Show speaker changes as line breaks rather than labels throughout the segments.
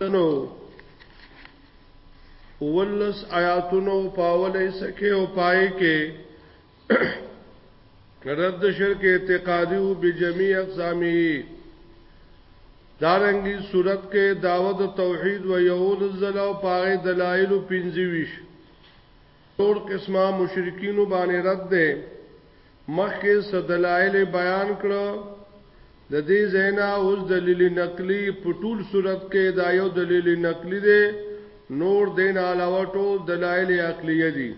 نو ولس آیاتونو پاولې سکه او پای کې رد شرک اعتقادي او بجميع اقسامه دارنګي صورت کې داوود توحید و یول زل او پاره دلایل پنځويش ټول قسمه مشرکین باندې رد ده مخکې څه دلایل یې بیان کړه، د دې ځای نه اوس دلیل نقلي، په ټول صورت کې دا یو دلیل نقلي دی، نور دې نه علاوه ټول دلایل عقلیه دي.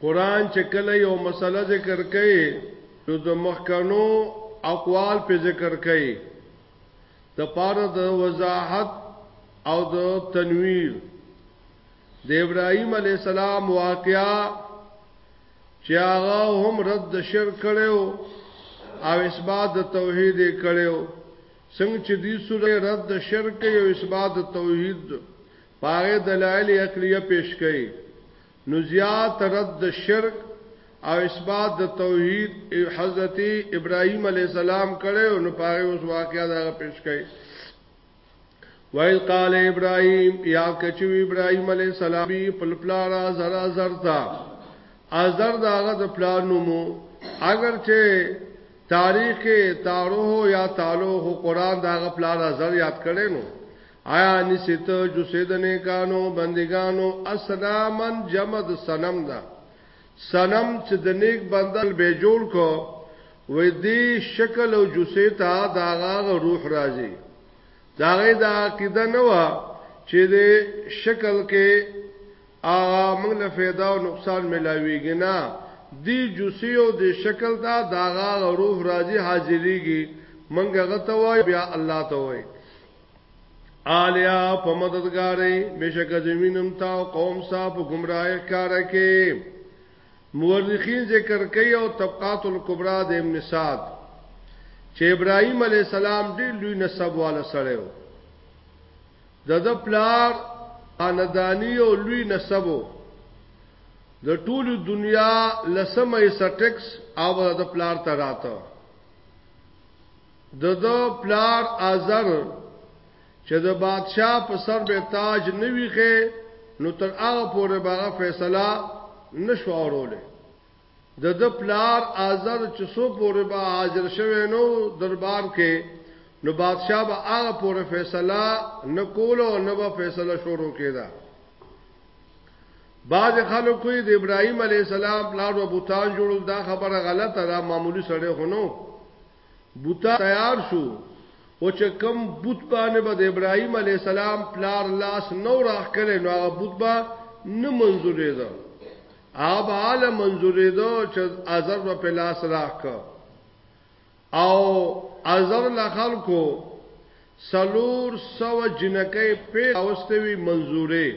قرآن چې کله یو مسله ذکر کوي نو د مخکنو اقوال په ذکر کوي د پاره د وضاحت او د تنویر د ابراهیم علی السلام واقعا چې هغه هم رد د شرک کړو او اثبات د توحید کړو څنګه چې دې سورې رد د شرک او اثبات د توحید پاره دلایل عقلیه پیش کړي نو زیات رد د شرک او اثبات د توحید حضرت ابراهیم علی السلام کړو نو پاره اوس واقعیا دا پیش کړي وَإِذْ قَالَ إِبْرَاهِيمُ يَا کچو ابراهيم عليه السلام بي خپل پلار ازر ازر تا ازر داغه د پلار نومو اگر چې تاریخ تاروه یا تعالو خو قران داغه پلار ازر یاد کړي نو آیا نسیت جو سیدنه کانو بندگانو اسلامن جمد سنم دا صنم چې د نیک بنده به جوړ کو وې دې شکل او جوسه ته دا غاغه روح راځي دا غي دا عقیده نه و چې دې شکل کې آغا موږ له फायदा او نقصان ملاويږي نه دی جوسی او دی شکل دا دا غاغ روح راځي حاضرېږي منګه غته وای بیا الله ته وای آلیا په مددګارې بشک زمينم تا او قوم صاحب گمراه کار کې مورخین ذکر کوي او طبقات الکبرى د ابن سعد چې ابراهيم عليه السلام ډېر لوی نسب والا سره و د د پلار اندانی او لوی نسبو د ټول دنیا لسمه سټکس او د پلار ته راته د ده پلار ازر چې د بادشاه په سر به تاج نه ویخه نو تر هغه پورې به فیصله نشو اوروله د د پلار آزر چې سو پورې به حاضر شوه نو دربار کې نو بادشاہ به هغه پورې فیصله نکول او نه به فیصله شروع کېده بعض خلکو د ابراهيم عليه السلام پلار او بوتان جوړول دا خبره غلطه ده معمولی سره هونو بوتان تیار شو او چې کوم بوت باندې به د ابراهیم علیه السلام پلار لاس نه و راښکلی نو هغه بوت به نه منظورېده، هغه به هله منظورېده چې ازر به پرې لاس راښکه او ازر له خلکو څلور سوه جینکۍ پرې راوستې وي منظورې،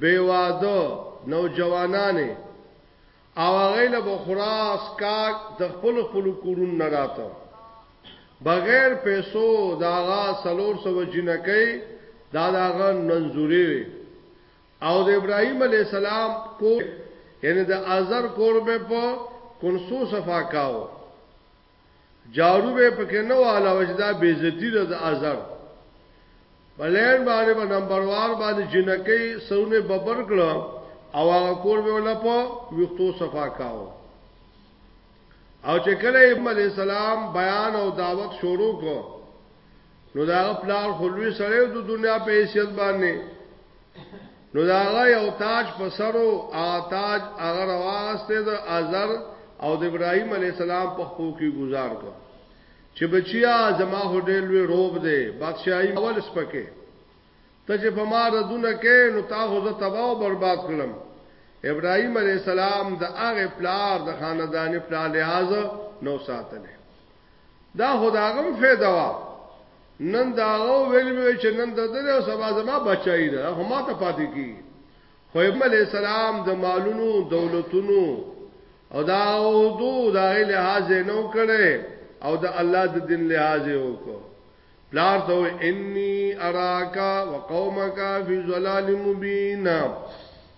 بې واده نوجوانانې. او هغه له بخورا اسکاک د خپل خپل کورون نه راته بغیر پیسو داغا سلور سو جنکې دا داغا ننزوري او د ابراهيم عليه السلام کو یعنی د ازر کور به په کنسو صفا کاو جارو به پکې نه والاوه چې دا بیزتی ده د ازر په لین باندې به نمبروار باندې جنکې سرونه ببر کړه او هغه کور به ولا په ویختو صفا کاو او چې کله ابن علی السلام بیان او دعوت شروع کو نو دا پلار خلوی سره د دنیا په حیثیت باندې نو دا هغه یو تاج په سرو ا تاج هغه رواغسته د ازر او د ابراهیم علی السلام په خو کې گزار کو چې بچیا زما هډل وی روب دی بادشاہي اول سپکه ته چې په ما ردونه کې نو تا هو زه تباہ او برباد کړم ابراهیم علی السلام د هغه پلار د خاندانی پلار لحاظ نو ساتل دا خداغم فیدا وا نن دا هغه ویل مې چې نن د دې او سبا زما بچای دا خو ما ته پاتې کی خو ابن علی السلام د مالونو دولتونو او دا او دو دا لحاظ نه وکړي او د الله د دین لحاظ وکړو پلار ته انی اراکا وقومکا فی ظلال مبین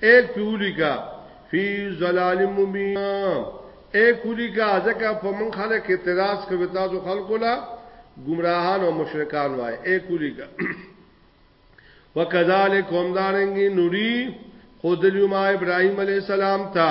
ایک پیولی کا فی زلال مبین ایک پیولی کا ځکه په من خلک اعتراض کوي تاسو خلکو لا گمراهان او مشرکان وای ایک پیولی کا وکذالک هم دارنګي نوري خودلیو ما ابراهيم عليه السلام ته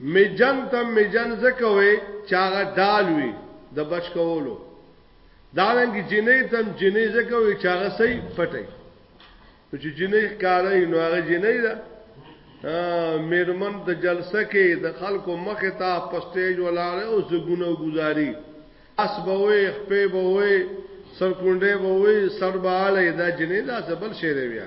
مجن ته مجن ځکه وایي چې هغه ډال وي د بچ کولو. دارنګه جنۍ ته هم جنۍ ځکه وایي چې هغه څه وي پټه وي. نو چې جنۍ ښکاره وي نو هغه جنۍ ده. مېرمن د جلسه کې د خلکو مخې ته په سټېج ولاړه او زګونه وګزاري. اس به وي، خپې به وي، سرکونډې به وي، سر به اړی دا جنۍ دا څه بل شی دی بیا.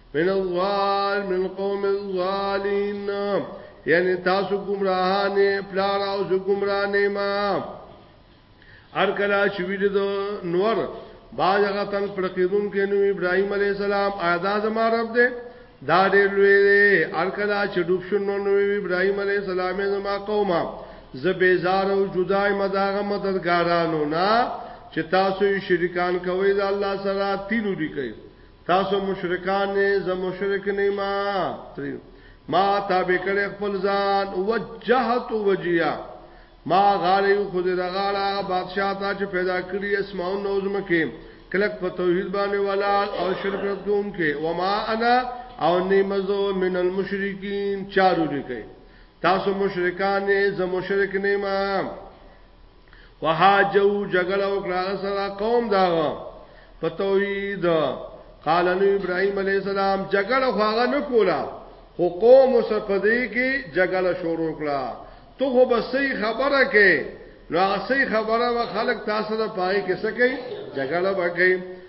من الظال من قوم الظالین یعنی تاسو گمراهانه پلار او زو گمراهانه ما ار کلا شوید دو نور باج هغه تن پر قیدون کې نو ابراهیم علی السلام آیادا زما رب دې دا دې لوی دې ار کلا چې ډوب شو نو نو ابراهیم علی السلام زما قومه زبیزار او جدای مداغه مددګارانو نه چې تاسو شریکان کوي دا الله سره تیلو دي کوي تاسو مشرکان نه زه مشرک نه ما ما تابع کړي خپل ځان وجهت وجیا ما غاړي خو دې غاړه بادشاہ تا چې پیدا کړی اسماء نو زمکه کلک په توحید باندې ولال او شرک کوم کې وما انا او نیمزو من المشرکین چارو لیکي تاسو مشرکان نه زه مشرک نه ما وهاجو جګړه وکړه سره قوم دا په توحید قال نو ابراهيم عليه السلام جګړه خواغه نه کولا خو قوم سپدې کې جګړه شروع کړه تو خو بس صحیح خبره کې نو صحیح خبره وا خلک تاسو ته پای کې سکے جګړه وکړي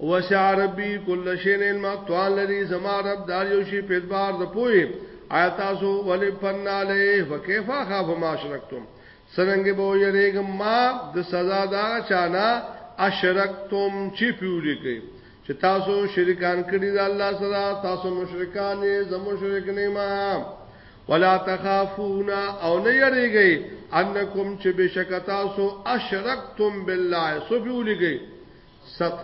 وسع ربي کل شي نه علم توان لري زما رب دار یو شي په اعتبار د پوي آیا تاسو ولې پنا له وکيفا خاف ما شرکتم سرنګ به یریګم ما د سزا دا چانا اشرکتم چې پیولې کوي چې تاسو شریکان کړی د الله سره تاسو مشرکان یې زمو شریک نه ما ولا تخافون او نه یریږي انکم چې بشکتا سو اشرکتم بالله سفیولږي ست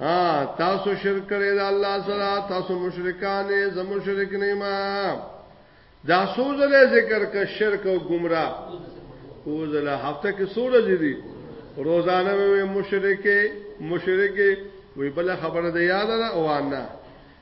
ها تاسو شرک کړی دا الله سره تاسو مشرکان زم مشرک نه ما دا سوزله ذکر کا شرک او گمراه اوزله هفته کې سوره دي روزانه مشرکه مشرکه وی بل خبره ده یاد ده او نه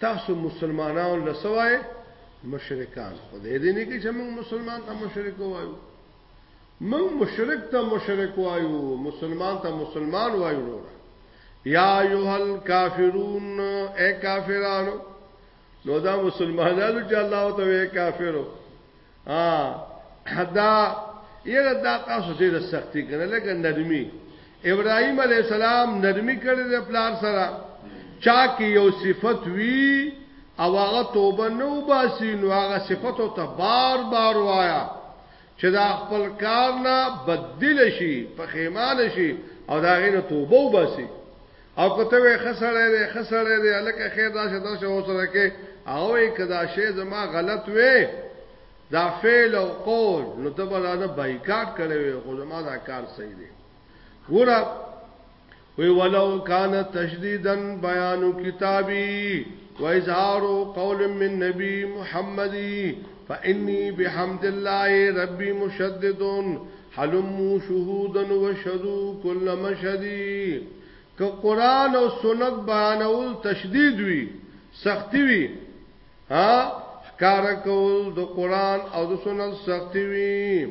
تاسو مسلمانانو لسوای مشرکان خدای دې نه کې چې موږ مسلمان ته مشرک وایو موږ مشرک ته مشرک وایو مسلمان ته مسلمان وایو وروره یا ایهل کافرون اے کافرانو نو دا مسلمانانو چې الله تعالی کافرو ها دا یره دا تاسو ډیره سختی کړل لکه نرمي ابراهيم عليه السلام نرمي کړې د پلار سره چا کې یو صفت وی او هغه توبه نو باسي نو هغه صفت او ته بار بار وایا چې دا خپل کار نه بدل شي پخیمان شي او دا غینه توبه وباسي او کته وې خسړې دې خسړې دې الکه خیر دا شه دا شه اوسره کې او یې کدا شی زما غلط وې دا فعل او قول نو ته به دا بایکاټ کړې وې خو زما دا کار صحیح دی ګوره وی ولو کان تشدیدا بیان کتابی و اظهار قول من نبی محمدی فانی بحمد الله ربی مشددون هلمو شهودا وشهدو کل مشهدی که قرآن او سنت بیانول تشدید وی سختی وی ها ښکاره کول د قرآن او د سنت سختی وی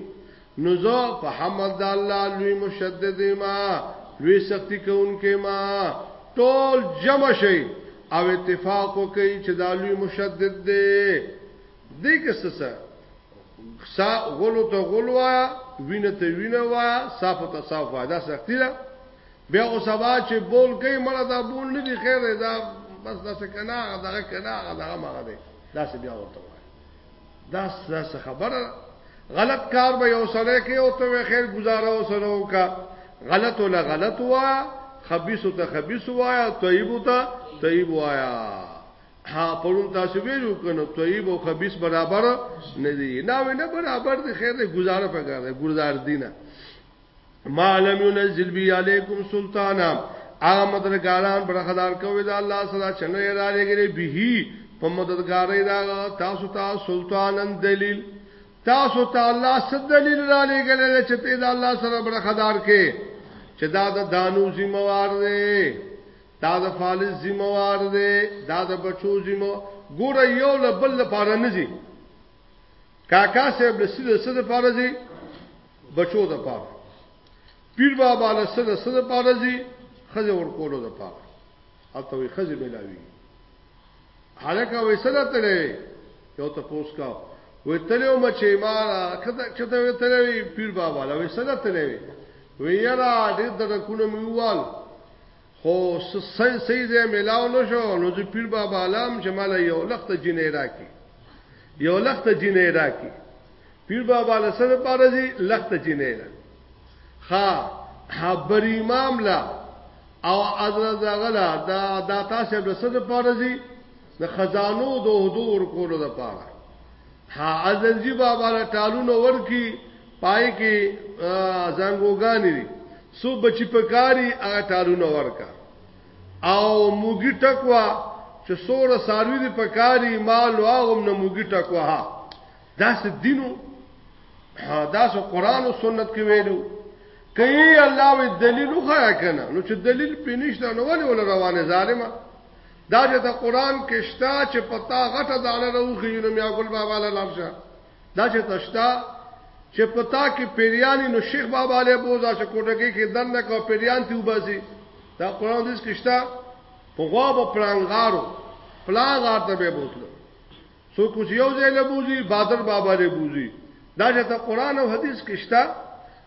نو زه په حمد د الله لوی مشدد ما لوی سختی کوونکی ما ټول جمع شي او اتفاق وکړي چې دا لوی مشدد دی دې کې څه سا غلو ته غلو وایا وینه ته وینه وایا صاف ته صاف وایا دا سختی ده بیا او سبا چې بول کوي مړه دا بول نه دی خیر دی دا بس دا څه کنا دا کنا دا ما ده دا څه بیا ورته وایا دا څه خبره غلط کار به یو سره کې او ته خیر گزاره او سره وکا غلط ولا غلط وایا خبيث ته خبيث وایا طيب ته طيب وایا ها پرون تاسو ویلو کنه طیب او خبيث برابر نه دي نه نه برابر دي خیر دې گزاره پکار دي گزار دینه ما لم ينزل بي عليكم سلطانا هغه مدرګاران برخدار کوي دا الله سره چنه را لګري به په مددګاري دا تاسو ته سلطانن دلیل تاسو ته الله ست دلیل را لګري چې ته دا الله سره برخدار کې چې دا د دانو ذمہوار دی دا د فالس ذمہوار دی دا د بچو ذمہ ګوره یو له بل لپاره نه زی کاکا صاحب له سیده سره لپاره زی بچو د پاره پیر بابا له سره سره لپاره زی خزه ورکولو د پاره اته وی خزه ملاوی حالکه وې سره تلې یو ته پوس کا وې تلې او مچې ما کته کته وې تلې پیر بابا له وې سره تلې وې یرا دې درکونه میوال خو سن سي زه ملاو نشو نو د پیر بابا لام چې مال یو لخت جنې راکی یو لخت جنې راکی پیر بابا له سره پاره زی لخت جنې را ها حبر امام لا او حضرت غلا دا داتا صاحب له سره پاره زی د خزانو دوه دوه ور کولو لپاره ها ازنجی بابا له ټالونو ورکی پای کې زنګوګانی دي سو بچی پکاري هغه ټالونه ورکا او موګی ټکوا چې سوره ساروی دي پکاري مال او هغه نه موګی ټکوا ها داس دینو داس قران او سنت کې ویلو کئی الله وی دلیل خو کنه نو چې دلیل پینیش نه ولې ول روانه ظالمه دا چې د قران کې شتا چې پتا غټه دانه راوخی نو میا ګل بابا له لارشه دا چې تشتا چې پتا کې پیریانی نو شیخ بابا له بوزا چې کوټګي کې دنه کو پیریان تی وباسي دا قران دې کې شتا په غوا په پرانګارو پلاغار ته به بوتلو سو کوز یو ځای له بوزي بادر بابا له بوزي دا چې ته قران او حدیث کې شتا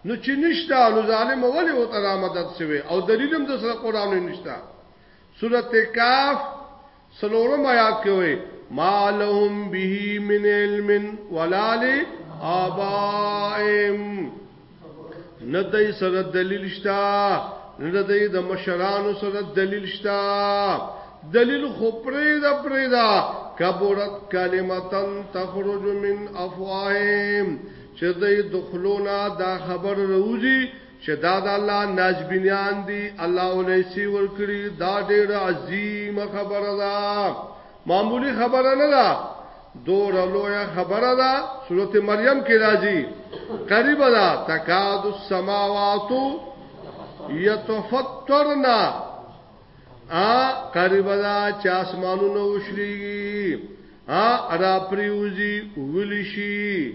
نو چې نشتا نو ظالم ولې او ترامدد سوي او دلیلم د سره قران نشتا سورت کاف سلورم آیات کې وي ما لهم به من علم ولا لآبائهم نه دای سره دلیل شتا نه دای د مشرانو سره دلیل شتا دلیل خو پرې دا پرې دا کبرت کلمتن تخرج من افواههم چې دای دخلونا دا خبر روزي چې دا د الله ناجبینیان دي الله ولیسی ورکړي دا ډېر عظیم خبره ده معمولی خبره نه ده دور لوی خبره ده سورته مریم کې راځي قریب ده تکاد السماوات یتفطرنا ا قریب ده چې اسمانونه وشليږي ا را پریوزي ولشي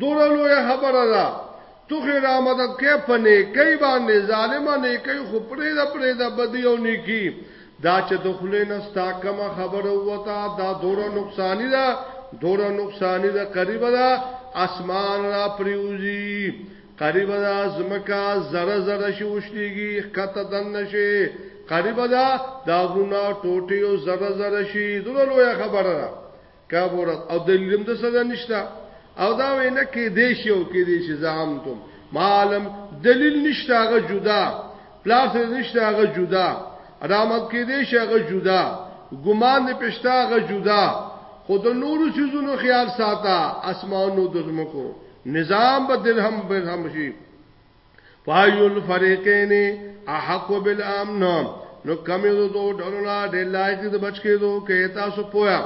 دونه لویه خبره ده توخې را مدد کې په نیکۍ باندې ظالمه نیکۍ خو پرې د پرې د بدی او نیکی دا چې د خلې نه ستا کومه خبره وته دا دوره نقصانی ده دوره نقصانی ده قریب ده اسمان را پریوزی قریب ده زمکا زره زره شي وشتيږي خطه دن نشي قریب ده دا غونه ټوټي او زره زره شي دغه لوی خبره ده کابورت او دلیل هم د سزا نشته او دا وینا کې دیش یو کې دیش زعمتم معلم دلیل نشته هغه جدا پلاس نشته هغه جدا علامت کې دیش هغه جدا ګمان دې پښتا هغه جدا خود نورو چیزونو خیال ساته اسمانو دزمکو نظام به درهم برهم شي فایو الفریقین احق بالامن نو کمی دو دو ډولنا ډیر لایق دو بچ کې دو کې تاسو پویا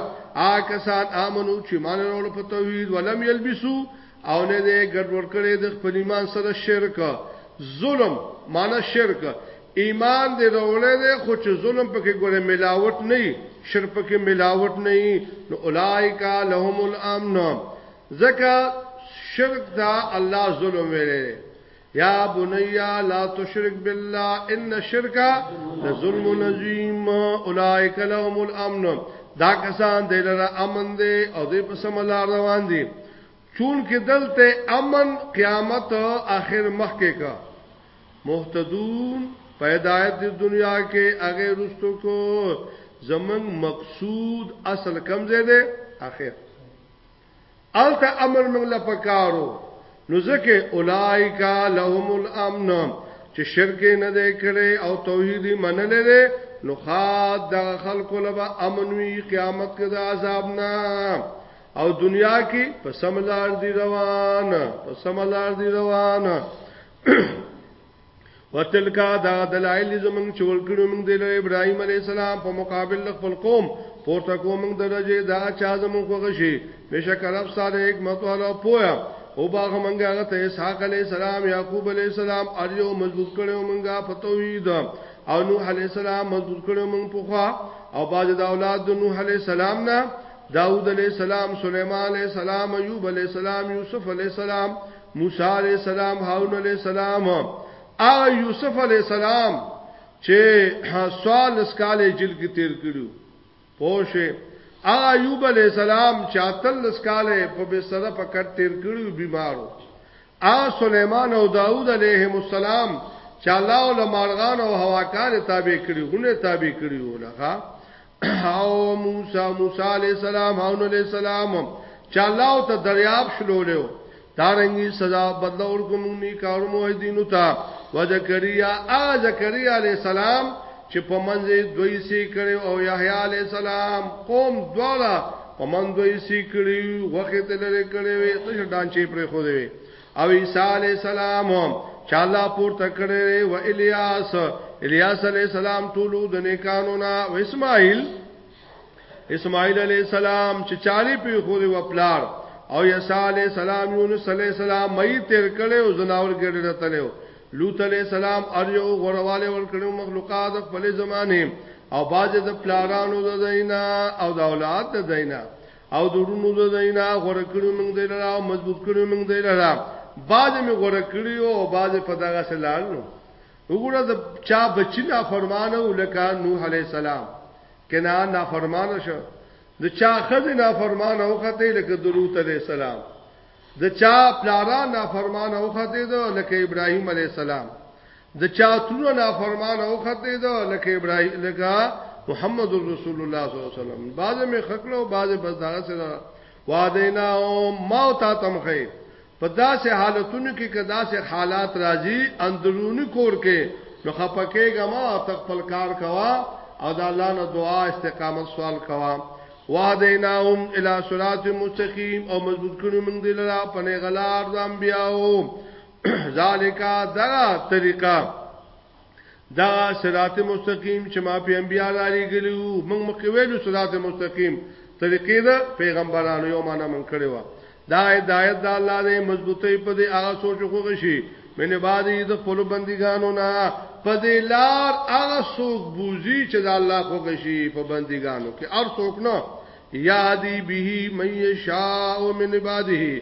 آ کسان آمنو چې مان رول په توحید ولم یلبسو او نه دې ګډ ور کړې د خپل ایمان سره شرک ظلم معنی شرک ایمان دې رولې دې خو چې ظلم پکې ګوره ملاوت نه شرک پکې ملاوت نه نو اولایکا لهم الامن ځکه شرک دا الله ظلم ویلې یا بنیا لا تشرک بالله ان الشرک لظلم عظیم اولئک لهم الامن دا کسان د لره امن دي او د په سملار روان دي چون کې دلته امن قیامت اخر مخ کې کا مهتدون پیدایت د دنیا کې هغه رستو کو زمنګ مقصود اصل کمزې ده اخر الته امن موږ لا پکارو نو ځکه اولایکا لهم الامن چې شرک نه دی کړي او توحید منل دي نو خاد د خلکو لبا امن وی قیامت کې د عذاب نه او دنیا کې په سملار دی روان په سملار دی روان وتلکا دا دلائل زمون چې ورکړو موږ د ابراهيم عليه السلام په مقابل خپل قوم پورته کوم موږ درجه دا چا زمون خوښي بشک رب سره حکمت والا پویا او باغ موږ هغه ته اسحاق عليه السلام يعقوب عليه السلام اړيو مضبوط کړو موږ په توحید او نوح عليه السلام مضبوط کړو موږ په خوا او باج د اولاد د نوح عليه السلام نه داوود عليه السلام سليمان عليه السلام ايوب عليه السلام يوسف عليه السلام موسی علی السلام هارون علی السلام او یوسف علی السلام چې سوال اسکاله جیل کې تیر کړو پوشه هغه ایوب علی السلام چې اتل اسکاله په بستر په کټ تیر کړو بیمارو ا سليمان او داوود علیهم السلام چې الله له مارغان او هواکان تابع کړی غونه تابع کړی ولغه او موسی موسی علی السلام هارون علی السلام چې الله ته دریاب شلولیو دارنګي سزا بدل اور کوم ني کار مو دینو تا و زکریا ا زکریا علی السلام چې په منځه دوی سي کړو او یحیی علی السلام قوم دواړه په منځه دوی سي کړو وخت لري کړو ته ډانچې پر خو دی او عیسی علی السلام چې الله پورته کړی و الیاس الیاس علی السلام ټولو د نیکانو نه او اسماعیل اسماعیل علی السلام چې چالي په خو دی وپلار او یسا علی السلام یونس علی السلام مې تیر کړي او زناور ګډه تلو لوط علی السلام اریو غرواله ور کړو مخلوقات خپل زمانه او باز د پلارانو د دینا او د اولاد د دینا او دړونو د دینا غره کړو موږ دی لرا او مضبوط کړو موږ دی لرا بعد می غره کړی او بعد په دغه سلال نو وګوره د چا بچی نه فرمانه ولکه نوح علی السلام کنا نه فرمانه شو د چا خزه نه فرمانه وخته لکه دروت علی السلام د چا پلارا نه فرمانه وخته لکه ابراهیم علی السلام د چا ترونه نافرمانه او خطه ده لکه ابراهيم لکه محمد رسول الله صلی الله علیه وسلم بعض می خکلو بعض بس داغه سره وادینا او ما او تا تمخه په داسې حالتونو کې که داسې حالات راځي اندرونی کور کې نو خپکهګه ما او خپل کار کوا او د الله نه دعا استقامت سوال کوا وادیناهم الی صراط مستقیم او مضبوط کړو موږ دلته په نه غلار د انبیاو ذالک دا طریقہ دا صراط مستقیم چې ما په انبیا لاري ګلو موږ مخکې ویلو صراط مستقیم طریقې دا پیغمبرانو یو معنا من کړی و دا هدایت د الله دې مضبوطی په دې هغه سوچ خوږی شي منه بعد دې خپل بندګانو نه په دې لار هغه سوق بوزي چې د الله خوږی شي په بندګانو کې ار سوق نه یادی به من یشاء من عباده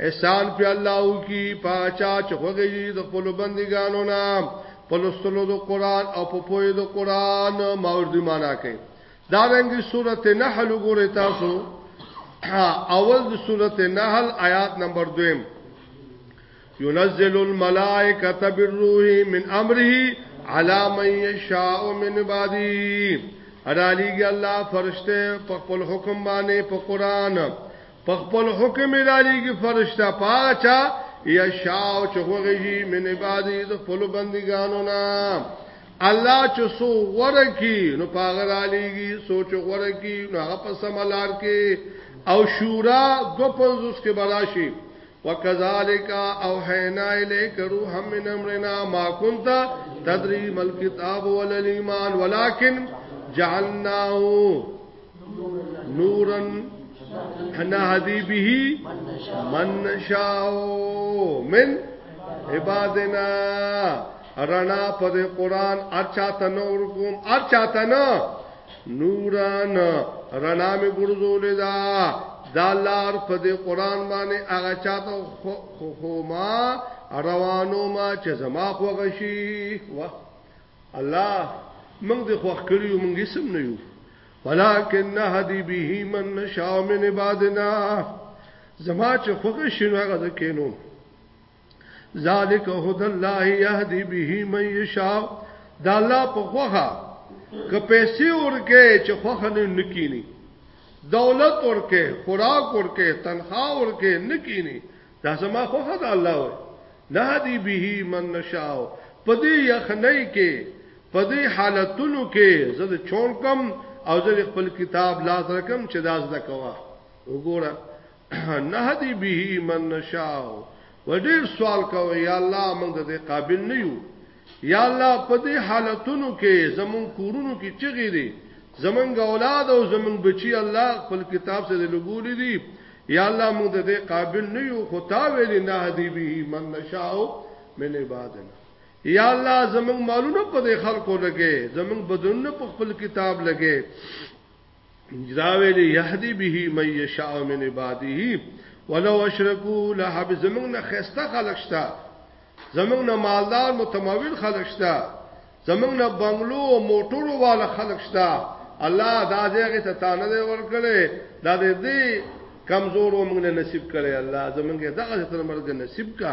احسان په الله او کی پاچا چغږی د خپل بندګانو نام په لوستلو د قران او په پوهې د قران ماوردی معنا کوي دا رنګي سورته نحل وګورئ تاسو اول د سورته نحل آیات نمبر 2 ينزل الملائکه بالروح من امره على من يشاء من عباده ارالیږي الله فرشته په خپل حکم باندې په قران په خپل حکم رالیږي فرشتہ پاچا یا شاو چې خوږي من عبادي د خپل بندګانو نه الله چې سو ورکی نو پاغه رالیږي سوچ ورکی نو هغه په سملار کې او شورا 250 کې براشي وکذالک او حینا الیک روح من امرنا ما كنت تدری مل کتاب ولل ایمان ولکن جعلناه نورا نهدی به من نشاء من عبادنا رنا په قرآن اچا ته نور کوم اچا ته نه نوران رنا می ګرځولې دا دا لار په دې قران باندې هغه چاته خو ما روانو ما چې زما خوغشي واه الله موږ د خوخ کړیو موږ سم نه یو ولکن نهدی به من نشاء من عبادنا زما چې خوخ شنو هغه ځکینو ذالک هد الله یهدی به من یشاء دا الله په خوخه که پیسې ورکه چې خوخه نه نکینی دولت ورکه خوراک ورکه تنخواه ورکه نکینی دا زما خوخه دا الله وای نهدی به من نشاو په دې یخنۍ کې په دې حالتونو کې زه د چون کم او زه خپل کتاب لاس رکم چې داس د کوا وګوره نهدی به من نشاو و ډیر سوال کوي یا الله موږ د قابل نه یو یا الله په دې حالتونو کې زمون کورونو کې چغې دي زمونږ اولاد او زمونږ بچي الله خپل کتاب سره لګولې دي یا الله موږ د دې قابل نه یو خو تا ویل نه هدی به من نشاو من عبادنا یا الله زمونږ مالونه په دې خلکو لګې زمونږ بدنونه په خپل کتاب لګې دا ویلی یهدی به من یشاء من عباده ولو اشرکو لهب زمنګ نه خسته خلق شتا زمنګ نه مالدار متمول خلق شتا زمنګ نه بنگلو او موټرو والا خلق شتا الله دا دغه ته تانه دی ورکړي دا دې کمزورو موږ نصیب کړي الله زمونږه دغه تر مرګ نصیب کا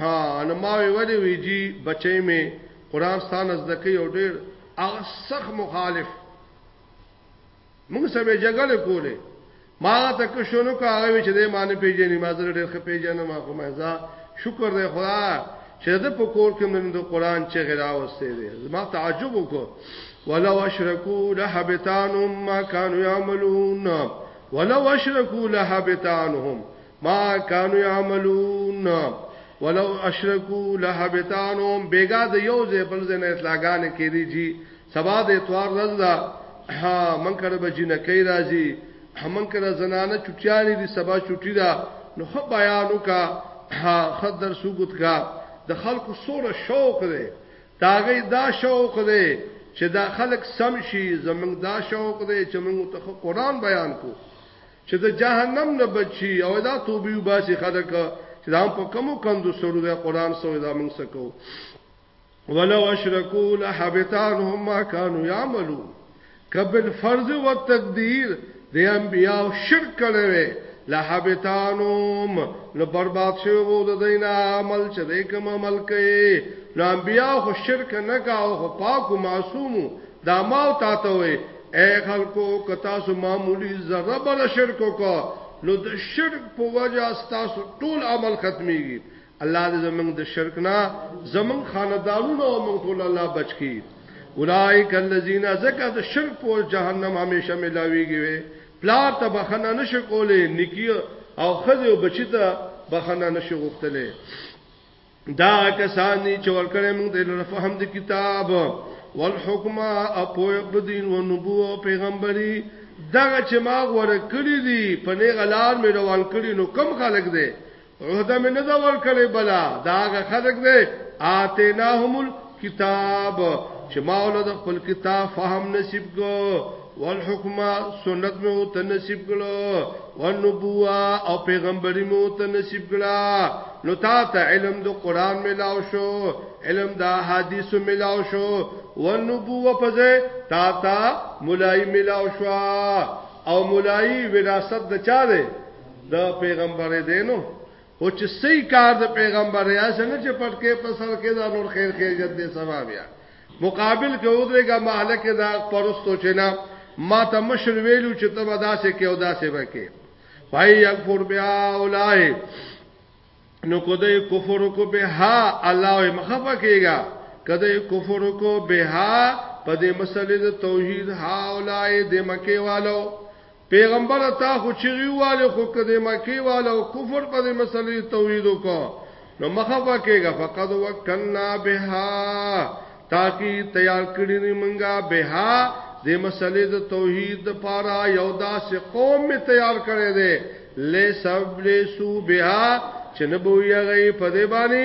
ها نو ما وی ودی وی جی بچی می قران ستانه زده کوي او ډیر هغه سخت مخالف موږ سبه جګړه کوله ما ته که شنو کا هغه چې د معنی پیژنې ما زړه ډیر ښه پیژنې ما خو مزه شکر دی خدا چې د په کور کې من د قران چې غلا وسته دی ما تعجب وکړ ولو اشرکو لحبتانهم ما كانوا يعملون ولو اشرکو لحبتانهم ما کانو یعملون ولو اشرکو لهبتانهم بیګا د یو ځای بل ځای نه اطلاقانه کړي جی سبا د اتوار ورځ ده من کړه به جنکې راځي من کړه زنانه چټیانې دي سبا چټی ده نو خو بیانو کا خد در سوګت کا د خلکو سوره شوق دی داغه دا شوق دی چې دا خلک سم شي زمنګ دا شوق دی چې موږ ته قرآن بیان کو چې د جهنم نه بچي او دا توبې وباسي خلک چې دا په کومو کندو سره د قران سره دا موږ سکو ولو اشرکوا لحبطانهم ما كانوا يعملون قبل فرض و تقدیر د انبیاء شرک کړي وي لحبطانهم نو برباد شو وو د دین عمل چې د کوم عمل کوي نو انبیاء خو شرک نه کاو خو پاک او معصوم دا ما او تاسو وي اے خلکو که تاسو معمولی ذره بر شرک وکړو نو د شرک په وجه تاسو ټول عمل ختميږي الله دې زمنګ د شرک نه زمنګ خاندانونو او موږ ټول الله بچ کی اولائک الذین زکا د شرک په جهنم همیشه ملاویږي وي پلار ته بخنه نشکولې نکی او خزه او بچی ته بخنه نشغختلې دا کسان دي چې ورکړې موږ د لور فهم د کتاب والحکم او په بدین او نبوه او پیغمبري دا چې ما غوړ کړی دي په نه غلار مې روان کړی نو کم خلک دي عہده مې نه دا ور کړې بلا دا هغه خلک دي آتیناهم الكتاب چې ما ول د خپل کتاب فهم نصیب کو والحکمه سنت مې او ته نصیب کړو والنبوه او پیغمبري مې او ته نصیب کړه نو تا ته علم د قران ملاو شو علم د احادیث ملاو شو والنبوه په ځای تا ته مولای ملاو شو او مولای وراثت د چا دی د پیغمبر دی نو او چې صحیح کار د پیغمبر یا څنګه چې پټکې په سر کې دا نور خیر خیر جدي ثواب یا مقابل کې ودرېګه مالک دا پرستو چې نه ما ته مشر ویلو چې ته داسې کې او داسې وکې پای یکفر بیا اولای نو کده کفر کو به ها الله مخفه کېګا کده کفر کو به ها په دې مسلې د توحید ها اولای د مکه والو پیغمبر تا خو چیغي واله خو کده مکی واله او کفر په دې مسلې توحید کو نو مخفه کېږه فقد وکنا بها تاکي تیار کړی نه منګه بها دې مسلې د توحید د پاره یو داسې قوم می تیار کړی دی لسب لسو بها چې نبوی غي په دې باندې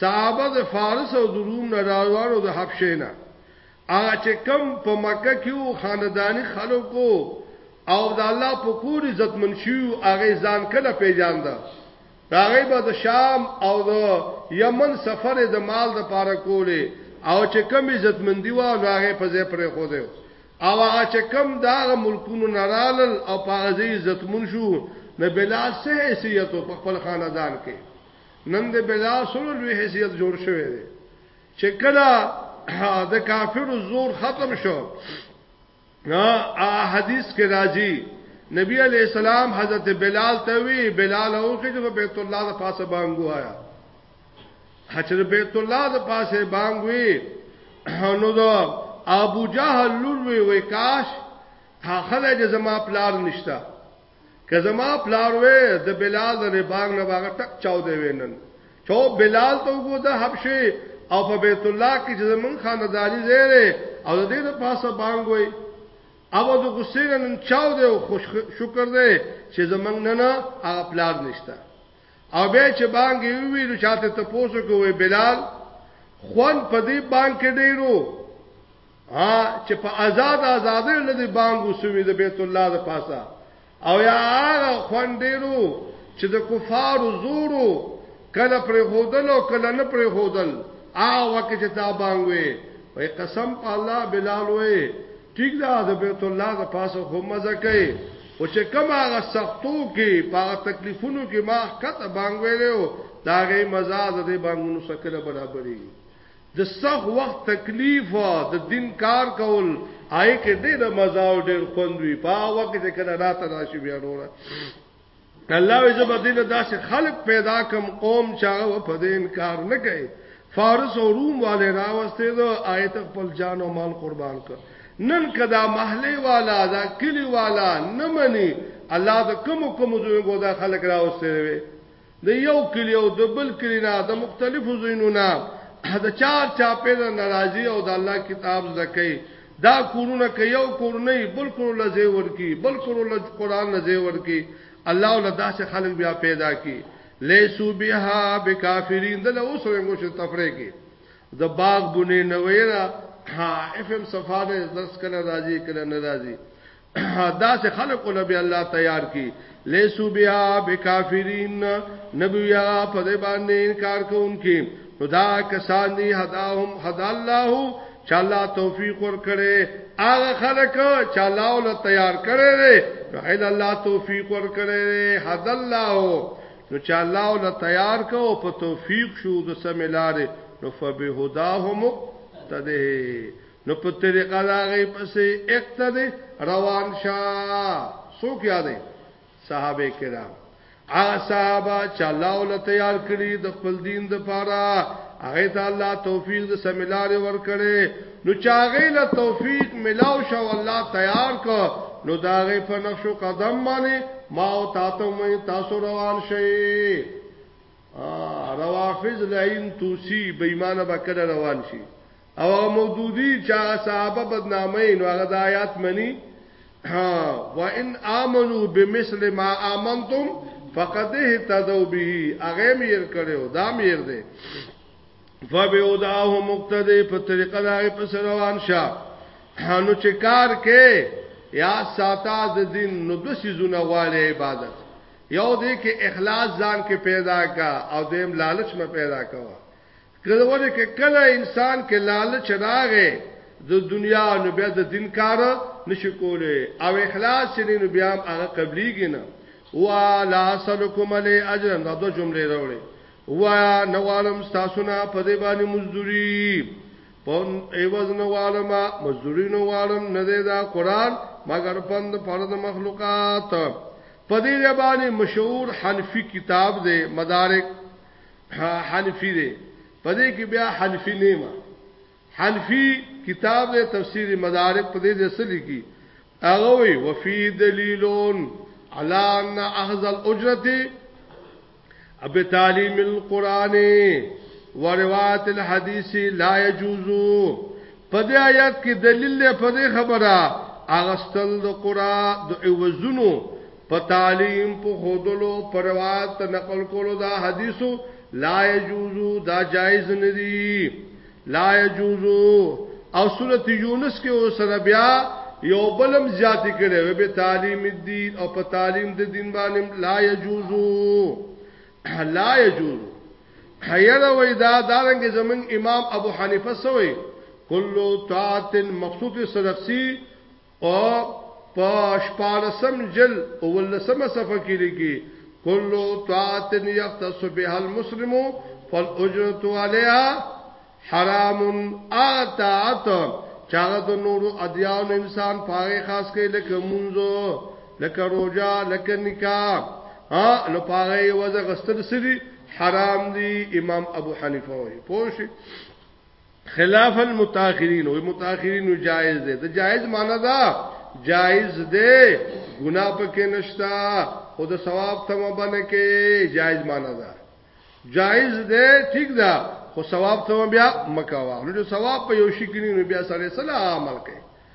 صحابه د فارس او د روم نه راروانو د حبشه نه هغه چې کم په مکه کې وو خاندانی خلکو او د الله په کور عزت منشیو هغه ځان کله پیژانده هغه به د شام او د یمن سفر د مال د پاره کولې او چې کم عزت مندي و هغه په ځای پرې خو دی او هغه چې کم دا ملکونو نرالل او په عزت مون شو نه بلا سه حیثیت په خپل خاندان کې نن د بلا سره لوی حیثیت جوړ شوی دی چې کله د کافر زور ختم شو نا حدیث کې راځي نبی علیہ السلام حضرت بلال ته وی بلال او کې جو بیت الله د پاسه بانګو آیا حضرت بیت الله د پاسه بانګوي نو دا ابو جهل لور وی وی کاش هغه د زما پلار نشتا که زما پلار وې د بلال د رباغ نه باغ ټک چاو دی وینن چو بلال ته وګو د حبشه او په بیت الله کې چې زمون خاندانی زیره او د دې د پاسه بانګوي او د غصې نن چاو دی او خوش شکر دی چې زمنګ نه نه هغه پلار نشته او به چې بانګ وی نو چاته ته پوسو کوي بلال خوان په دې بانګ کې ډیرو ها چې په آزاد آزادې لدی بانګو سوي د بیت الله د پاسه او یا هغه خوندېرو چې د کفارو زورو کله پر هودل او کله نه پر هودل هغه وخت چې تا بانګوي وای قسم په الله بلال وای ټیک دا د بیت الله د پاسه خو مزه کوي او چې کوم هغه سختو کې په تکلیفونو کې ما کته بانګوي له دا غي مزه د بانګونو سره برابرې د سخت وخت تکلیف د دین کار کول هغه کې ډېره مزه او ډېر خوند وي په هغه وخت کې کله راته راشي بیا وروره الله وي زبر دې له داسې خلق پیدا کم قوم چاغه په دې انکار نه کوي فارس او روم والے راوستي دو آیت خپل جان او مال قربان کړ نن کدا محله والا دا کلی والا نه مني الله د کوم کوم زوی ګودا خلق راوستي وي د یو کلی او د بل کلی نه د مختلفو زینو نه د چار چاپې د ناراضي او د الله کتاب زکې دا کورونه کې یو کور نه بل کور لځي ورکی بل کور لځ قران لځي ورکی الله ول داسې خلک بیا پیدا کی لیسو بها بکافرین دل اوس رنګو چې تفریح کی د باغ بونه نویرا ها اف ام صفاده درس کله راځي کله ناراضي دا سه خلق ول به الله تیار کی لیسو بیا بکافرین نبیا په دې باندې انکار کوونکې نو دا کسان دي هداهم هدا الله چې الله توفیق ورکړي هغه خلک چې الله ول تیار کړي دي رحل الله توفیق ورکړي هدا الله نو چې الله ول تیار کو په توفیق شو د سملاره نو فبهداهم تده نو په طریقه دا غي پسې اقتدی روان شا سوک یادې صحابه کرام هغه صحابه چې الله ول تیار کړی د خپل دین د پاره هغه ته الله توفیق د سمیلار ور کړي نو چاغه له توفیق ملاو شو الله تیار کو نو داغه په نقش قدم باندې ما او تاسو مې تاسو روان شئ روافض لئن توسی بېمانه به کړه روان شي او هغه مودودی چې هغه صحابه بدنامي نو هغه د آیات مني ها وان امنو بمثل ما امنتم فقد اهتدوا به هغه میر کړو دا میر دی فبهداه مقتدی په طریقه دا په روان شه نو چې کار کې یا ساته د دین نو د سيزونه غواړي عبادت یو دې کې اخلاص ځان کې پیدا کا او دیم لالچ مې پیدا کوا کله که کله انسان کې لالچ راغې د دنیا نو بیا د دین کار نشي کوله او اخلاص یې نو بیا هغه قبليږي نه وا لا سلکم علی اجر دا دو جملې راوړي وا نوالم تاسو نه په دې باندې مزدوري په ایواز نوالم مزدوري نوالم نه دا قران مگر پند پرد مخلوقات په دې باندې مشهور حنفي کتاب دی مدارک حنفی دی پدې کې بیا حنفی نیمه حنفی کتاب دې تفسیر مدارک پدې دې سلی کی هغه وی وفي دلیلون علا ان اخذ الاجرته اب تعلیم القران و روایت الحدیث لا يجوز پدې آیات کې دلیل دې پدې خبره اغستل د قران د ایوزونو په تعلیم په خودلو پر روایت نقل کولو دا حدیثو لا یجوزو دا جایز ندی لا یجوزو او سورۃ یونس کې او سره بیا یو بلم زیات کړي به تعلیم الدین او په تعلیم د دین باندې لا یجوزو لا یجوزو حیر وې دا دارنګ زمنګ امام ابو حنیفه سوې کلو طاعت مقصود صدقسی او په شپاړسم جل اولسمه صفحه کې لګي کلو طاعت یختص بها المسلم فالاجرت علیها حرام اطاعت چاغه د نورو ادیان انسان پاره خاص کې لکه منځو لکه روجا لکه نکاح ها لپاره یې وځه غستل سری حرام دی امام ابو حنیفه وایي پوه شئ خلاف المتاخرین او متاخرین جائز دی د جائز معنی دا جائز دی ګناه پکې نشتا خو د ثواب تم باندې کې جائز معنی دا جائز دی ٹھیک دا خو ثواب تم بیا مکوا نو ثواب په یو شي کې نه بیا سره سلام عمل کوي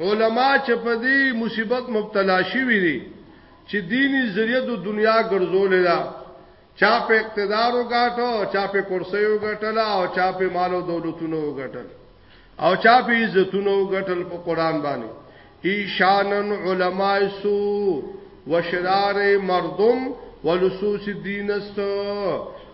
علما چې په دې مصیبت مبتلا شوي دي چې دیني ذریعہ د دنیا ګرځولې ده چا په اقتدار وګاټو چا په کرسي وګټل او چا په مال او دولتونو وګټل او چا په عزتونو وګټل په قران باندې ایشانن علماء سو وشرار مردم ولصوص دینست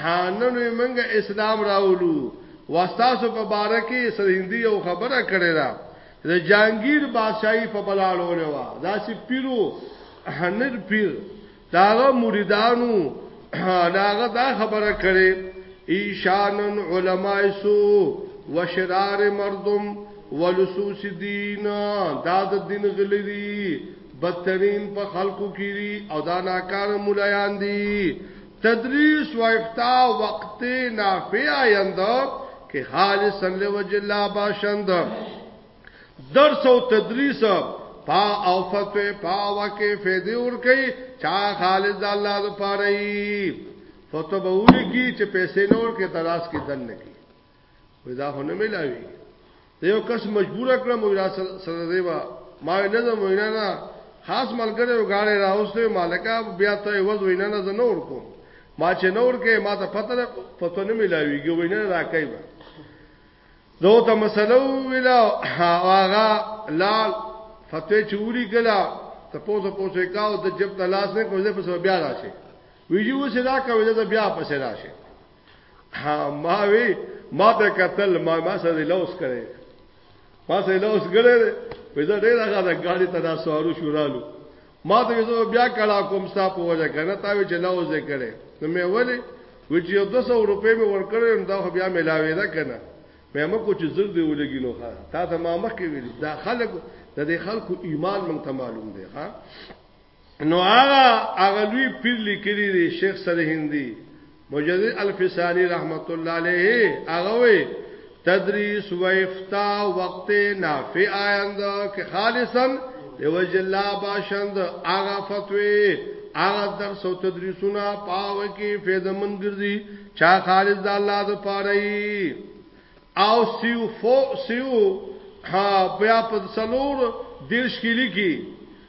ها نن وی منګه اسلام راولو واستاسو په باره کی سرهندی یو خبره کړی دا چې د جانګیر بادشاہی په بلاړ اولې وا دا سی پیرو هنر پیر داغه مریدانو داغه دا خبره کړي ایشانن علماء سو وشرار مردم ولسوس دین دا د دین غلری بدترین په خلقو کیری او دا ناکار مولایان دي تدریس و افتا وقت نافع آیند که خالصا لوجه الله باشند درس او تدریس پا او فتوی پا وکه فیدی ورکی چا خالص د الله لپاره ای فتوی به ورکی چې پیسې نور کې تراس کې دن نکی وې دا خو نه ملاوي دا یو کس مجبور کړم وې را سره دی وا ما نه زم وینا نه خاص ملګری و غاړې راوسته مالکا بیا ته وز وینا نه زنه ورکو ما چې نور کې ما ته پته نه پته نه ملاويږي وینا راکای و دو ته مسلو ویلا هغه لال فتوی چوری کلا ته پوزه پوزه کاو د جب تلاش نه کوزه په بیا راشي ویجو سدا کوي دا بیا پسې راشي ما وی ما ته قتل ما ما سره لوس کړي ما سره لوس کړي په دې ډېر هغه د ګاډي ته دا سوارو شورالو ما ته زه بیا کړه کوم ستا په وجه کنه تا وی چې لوس یې کړي نو مې ولي و چې 200 روپې مې ورکړې دا خو بیا ملاوي ده کنه مې مې کو چې زر دی ولګي نو ښا تا ته ما مخ کې ویل دا خلک د دې خلکو ایمان مونږ ته معلوم دی ها نو هغه هغه لوی پیر لیکلی دی شیخ سرهندی مجدد الفسانی رحمت الله علیه هغه وی تدریس و افتا وقت نافع آیند که خالصا لوجه الله باشند هغه فتوی هغه درس او تدریسونه پاو کې فیدمن ګرځي چا خالص د الله د پاره او سیو فو سیو ها بیا په سلور دیش کې لګي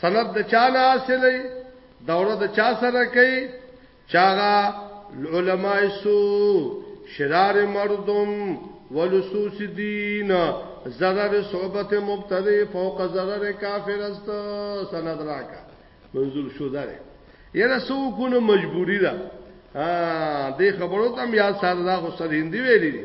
سند د چا نه حاصلې دوره د چا سره کوي چاغه علماء سو شرار مردم ولسوس دین ضرر صحبت مبتدی فوق ضرر کافر است سند راکا منظور شو داره یره سو کو نه مجبوری ده دې خبرو ته یاد ساده دا خو سره هندي ویلي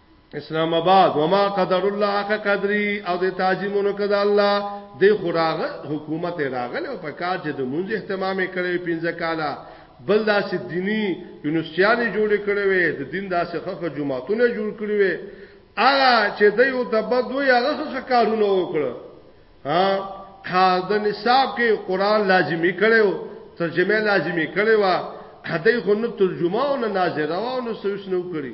اسلام آباد وما قدر الله حق قدري او د تعظیمونو کده الله د خراغه حکومت راغله او په کار چې د مونږ اهتمام کړي پنځه کاله بل داسې دینی یونیورسيټیانې جوړ کړي وي د دین داسې خخه جماعتونه جوړ کړي وي هغه چې د یو تبدو هغه خخه کارونه وکړه ها ها د نصاب کې قران لازمی کړو ترجمه لازمی کړو هدی خو نو ترجمه او ناظره او نو سوچ نو کړی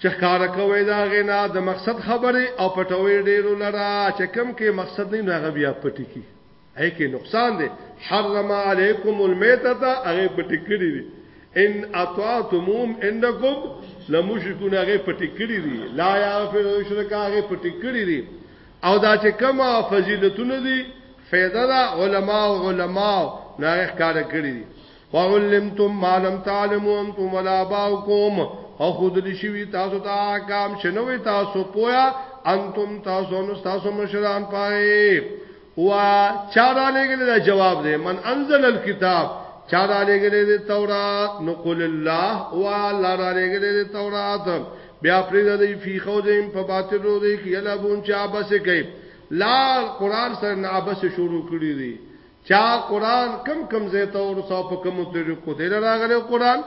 چې ښکار کوي دا غنا د مقصد خبره او پټوي ډیرو لرا چې کم کې مقصد نه راغ بیا پټی کی اې کې نقصان دی حرم علیکم المیتۃ هغه پټی کړی دی ان اطاعتموم انکم لمشرکون هغه پټی کړی دی لا یغفر شرک هغه پټی کړی دی او دا چې کما فضیلتونه دي فیدا علماء علماء نه ښکار کړی دي وعلمتم ما لم تعلموا انتم ولا اباؤكم او خود دې شوی تاسو ته احکام شنوي تاسو پویا انتم تاسو نو تاسو مشران پای او چا را لګل دا جواب دې من انزل الكتاب چا را لګل دې تورات نو قل الله او الله را لګل دې تورات بیا پرې دې فی خوزم په باطل رو دې کې یلا بون چا بس کوي لا قران سره نه بس شروع کړی دی چا قران کم کم زیته او رسو په کوم طریقو دې راغلی قران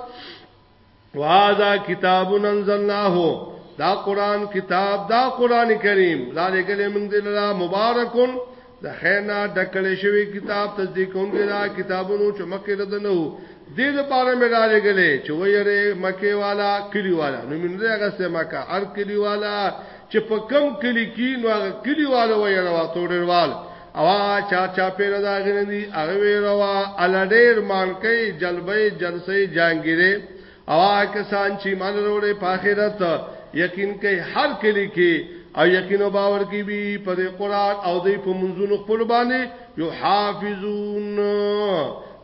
واذا کتاب انزلناه دا قران کتاب دا قران کریم دا لګلې موږ دې لرا مبارکون د خینا ډکل شوی کتاب تصدیق کوونکی دا کتابونو چې مکه رد نه وو دې لپاره مې را لګلې چې ویره مکه والا کلی والا نو موږ دې هغه سه مکه ار کلی والا چې په کم کلی کې نو هغه کلی والا ویره واتوړ والا او چا چا پیر دا غنه دی هغه ویروا ال ډیر مانکې جلبې جلسې جانګیره او کسان چې مان وروړي په آخرت یقین کوي هر کلی کې او یقین او باور کې وي په قرآن او دې په منځونو خپل باندې یو حافظون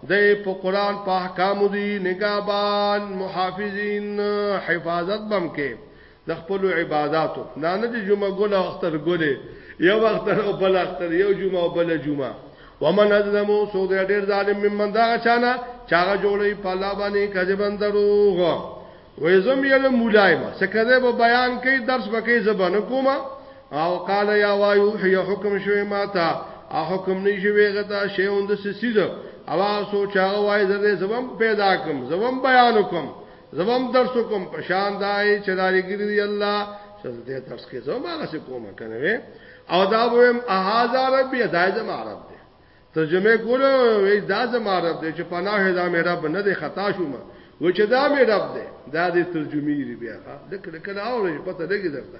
دې په قرآن په احکام دي نگابان محافظین حفاظت بم کې د خپل عباداتو دا نه چې جمعه ګل او اختر ګل یو اختر او بل اختر یو جمعه او بل جمعه ومن ازلمو سو دې ډېر ظالم ممن دا چانا چاغه جوړې په الله باندې کذبن دروغ وې زم یې له مولایما سکه به بیان کوي درس به کوي زبن کوما او قال یا وایو هي حکم شوی ماته او حکم نه شوی غتا شی اوند سسیده اوا سو چاغه وای زده زبم پیدا کوم زبم بیان کوم زمام درس کوم پشان دای چې داري ګری دی الله چې دې درس کې زما غسه کومه کنه وې او دا ویم اهاذا ربي دای زما عرب دی ترجمه کوله وې دا زما عرب دی چې پناه دا مې رب نه دی خطا شوم و چې دا مې رب دی دا دې ترجمه لري بیا لکه لکه دا اورې پته لګی درته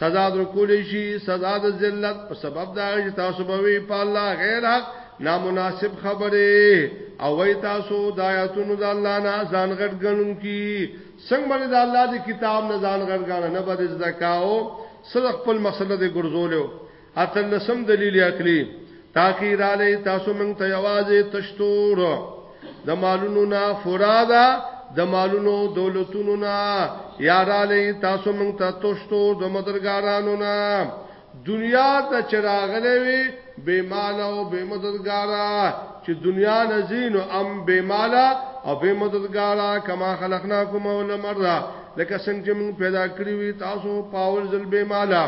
سزا درکولی شي سزا د ذلت په سبب دا چې تاسو به وی په الله غیر حق نامناسب خبره او وی تاسو د آیاتونو د الله نه ځان غټ غنون کی څنګه باندې د الله د کتاب نه ځان غټ غننه نه بد زدکاو سره خپل مقصد د ګرځولیو اتلسم دلیل عقلی تاکي را لې تاسو مونږ ته یوازې تشتور د مالونو نه فرادا د مالونو دولتونو نه یا را لې تاسو مونږ ته تشتور د مدرګارانو نه دنیا ته چراغلې وي بے مال او بے مددګارا چې دنیا نزین او ام بے مال او بے مددګارا کما خلقناکم اول مره لکه څنګه چې موږ پیدا کړی وي تاسو پاول ذل بے مالا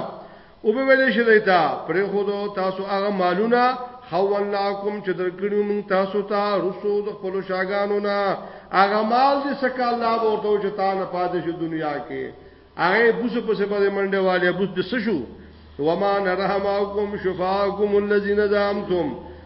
او به ویل شي دیتا پر خودو تاسو هغه مالونه خولناکم چې درکړو مون تاسو ته رسو د خپل شاګانو نه هغه مال چې سکه الله ورته چې تا نه پاتې شو دنیا کې هغه بوسه په سبا د منډه والي بوس د سشو وما نرحماکم شفاعکم الذين زعمتم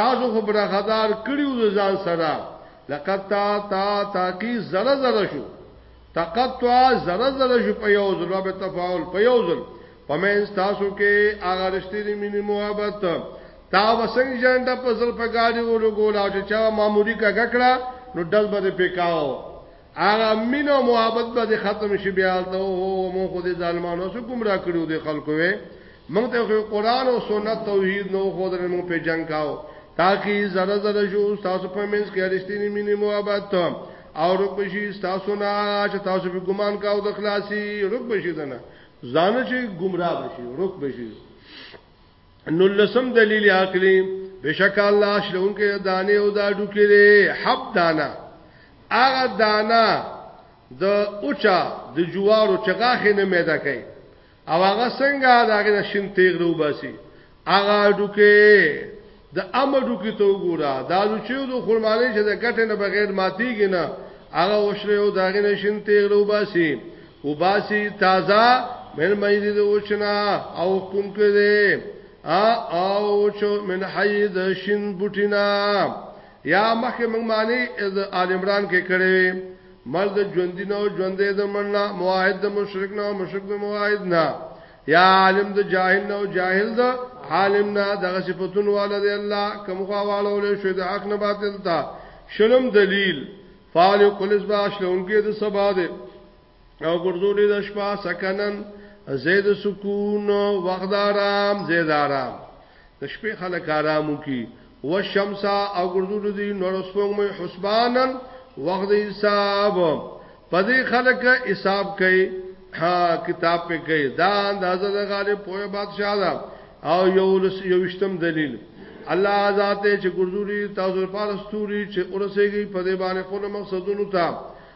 تاسو خو برخدار کړیو د ځان سره لقد تا تا تاقی زره زره شو تقطع زره زره شو په یو ځل به تفاعل په یو ځل پمن تاسو کې هغه رښتینی مینه محبت تا وسنګ جنډه په ځل په گاډي ولګول او چې چا ماموري کا ککړه نو دل به پکاو هغه مینه او محبت به ختم شي بیا ته او مو خو دې ظالمانو سره گمراه کړو دي خلکو وې موږ ته خو قران او سنت توحید نو خو درې موږ په جنگ کاو تاکي زره زره شو تاسو په منځ کې رښتینی مینه محبت او رکبشي تاسو نه چې تاسو به ګمان کاو د خلاصي رکبشي دنه ځان چې گمراه بشي رکبشي نو لسم دلیل عقلی بشک الله شلون کې دانه او دا ډوکې حب دانا هغه دانا د اوچا د جوارو چغاخې نه میدا کوي او هغه څنګه دا هغه د شین تیغ رو باسي هغه ډوکه د امر ډوکه ته وګوره دا چې د خورمالې چې د کټه نه بغیر ماتیږي نه هغه وشره او دا هغه شین تیغ رو باسي او باسي تازه من مې دې وچنا او حکم کړي او چو من حید شین بوټینا یا مخه موږ معنی از آل عمران کې کړي مړ د ژوندۍ نه او ژوندې د مړ نه موحد د مشرک نه او مشرک د موحد نه یا عالم د جاهل نه او جاهل د عالم نه دغه صفاتون والا دی الله کوم خوا والا ولې شو د حق نه باطل تا شلم دلیل فعال کل اسبا شلونکې د سبا دی او ګرځولې د شپه سکنن زید سکون وغدارام زید آرام د شپې خلک آرام وکړي. والشمس او ګرځولي دي نور او سپوږمۍ حسبانا وخت د حساب په دې خلک حساب کوي ها کتاب په کوي دا اندازه د غالب پوهه بادشاہ ده او یو لس یوشتم دلیل الله ذات چې ګرځولي تاسو لپاره ستوري چې ورسېږي په دې باندې خپل مقصدونو ته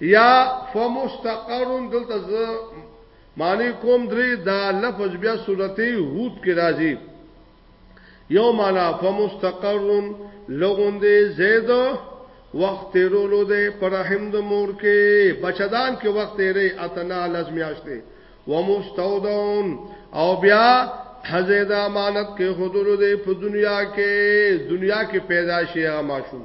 یا فمستقر دلته ز معنی کوم درې دا لفظ بیا سورته هود کې راځي یو معنا فمستقر لغون دې زید وخت تیرولو دې پر رحم د مور کې بچدان کې وخت تیرې اتنا لازم یاشته ومستودون او بیا حزید امانت کې حضور دې په دنیا کې دنیا کې پیدا شي ماشوم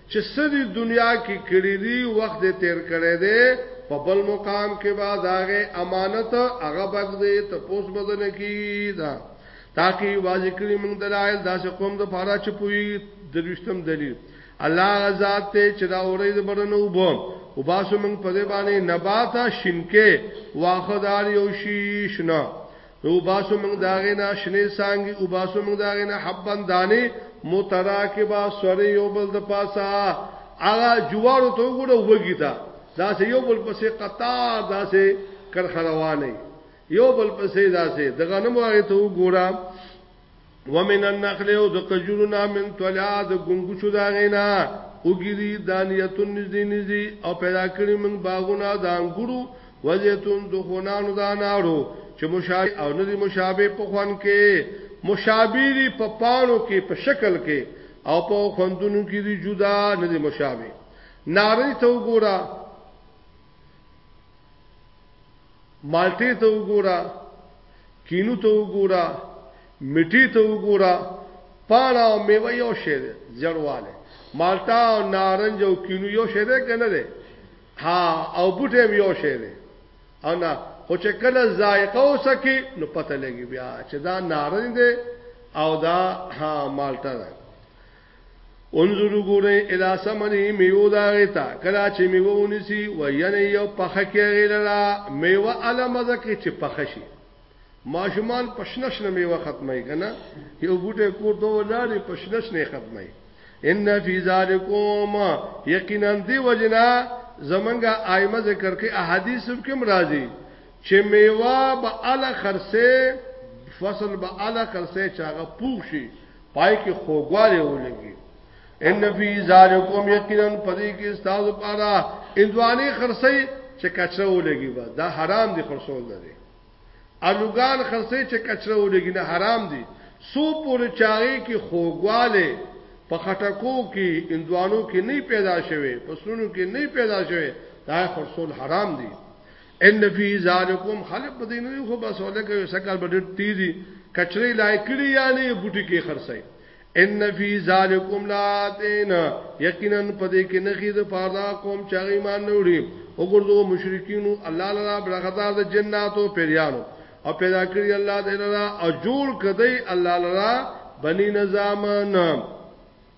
چې څه دې دنیا کې کړي دي وخت دې تیر کړي دي په بل مقام کې به داغه امانت هغه بغ دې ته پوس بدن کی دا تاکي واځي کړی موږ دلایل داسې قوم د پاره چې پوي دروشتم دلیل الله غزاد ته چې دا اورې د برنو وبو او باسو موږ په دې باندې نباتا شینکه واخدار یو شي شنه او باسو موږ داغه نه شنه سانګي او باسو موږ داغه نه حبن دانه متراکبا سوري یو بل د پاسا هغه جوارو ته وګړو وګی دا دا سه یو بل پسې قطار دا سه کرخروانه یو بل پسې دا سه دغه نمو هغه ته وګورم ومن النخل او د کجورنا من طلع د ګنګوشو دا غینا وګری دانیتون نزدې نزدې او پیدا کړی من باغونه د انګورو وزیتون د خونانو دا نارو چې مشابه او ندی مشابه په خوان کې مشابهری په پانو کې په شکل کې او په خوندونو کې دی جدا ندی مشابه ناری ته وګوره مالټې ته وګوره کینو ته وګوره میټي ته وګوره پاڼه او میوه یو شی ده جړواله مالټا او نارنج او کینو یو شی ده کنه ده ها او بوټه یو شی ده او نه خو چې کله ذایقه وسکی نو پته لګي بیا چې دا نارنج ده او دا ها مالټا ده انظرو ګورئ الی ثمره میوه د هغې ته کله چې میوه ونیسي وینې یو پخه کې هغې لره میوه هله مزه کوي چې پخه شي ماشومان په شنه شنه میوه ختموي که نه یو بوټی کور ته ولاړې په شنه شنه یې ختموي ان فی ذالکم یقینا دی وجنا زمنګه ائمه ذکر کې احادیث کې مرাজি چې میوه به اله خرسه فصل به اله خرسه چاغه پوښي پای کې خوګواله ولګي ان فی ذالکم یقینا پدې کې استاد پارا اندوانه خرسي چې کچره ولګي با دا حرام دي خرسول نه دي الوګان خرسي چې کچره ولګي نه حرام دي سو پور چاغي کې خوګواله په خټکو کې اندوانو کې نه پیدا شوي پسونو کې نه پیدا شوي دا خرسول حرام دي ان فی ذالکم خلق په دینه خو بس ولکه یو سکل بډ تیزی کچری لای کړی یا نه بوټی کې خرڅای ان فی ذالکم لاتین یقینا په دې کې نه خید پاره قوم چې ایمان نه وړي او ګردو مشرکین الله لرا برغتا د جناتو پیرانو او پیدا کړی الله دې لرا او جوړ کړی الله لرا بنی نظامن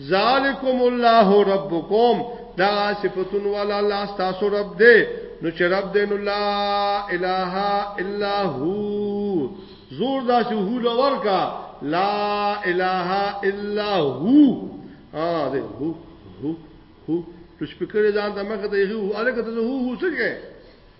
ذالکم الله ربکم دا صفاتون والا الله تاسو رب دې نو چې رب دې نو لا اله الا هو زور دا چې هو لور کا لا اله الا هو ها دې هو هو هو تو شپکرې ځان ته مخ ته هو الکه ته هو هو څنګه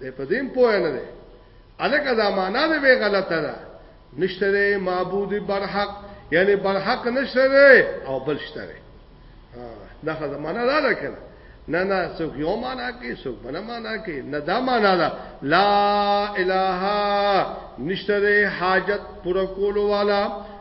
دی په دې پوه نه دی الکه دا معنا دی به غلطه ده نشته دی معبود برحق یعنی برحق نشته دی او بل شته دی دا خزه معنا دا ده کنه نه نه څوک یو معنا کې څوک بل معنا کې نه دا معنا ده لا اله نشته دی حاجت پر کولو والا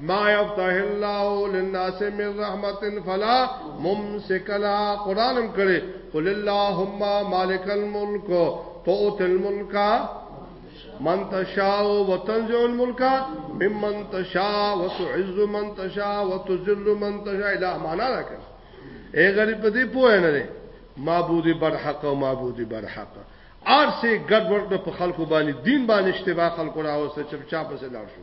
ما یفتح الله للناس من رحمت فلا ممسک لها قرانم کړي قل اللهم مالک الملک تؤت الملک من تشاء وتنزع الملك ممن تشاء وتعز من تشاء وتذل من تشاء الى معنا راکړه اے غریب دې پوه نه دي معبود برحق او معبود برحق ارسه ګډوډ په خلکو باندې دین باندې اشتباه خلکو راوسته چپ چاپ سره لاړ شو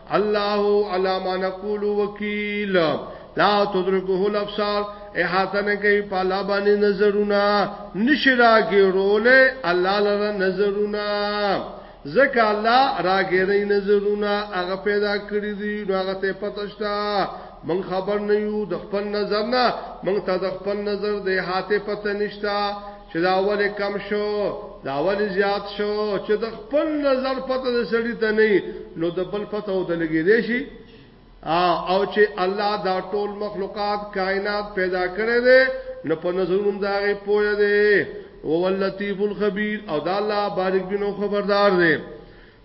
الله علی ما نقول وکیل لا تدرکه الابصار احاطه نه کوي په الله باندې نظرونه نشي راګیروله الله لره نظرونه زکه الله راګیرې نظرونه هغه پیدا کړی دی نو هغه ته پتشتا من خبر نه یو د خپل نظر نه من ته د خپل نظر د احاطه پته نشتا چې دا ولې کم شو دا ولې زیات شو چې د خپل نظر پته د سړی ته نه نو د بل پته او د لګې دی شي او چې الله دا ټول مخلوقات کائنات پیدا کړي دي نو په نظرونو دا غي پوهه دي او اللطیف الخبیر او دا الله بارک بنو خبردار دي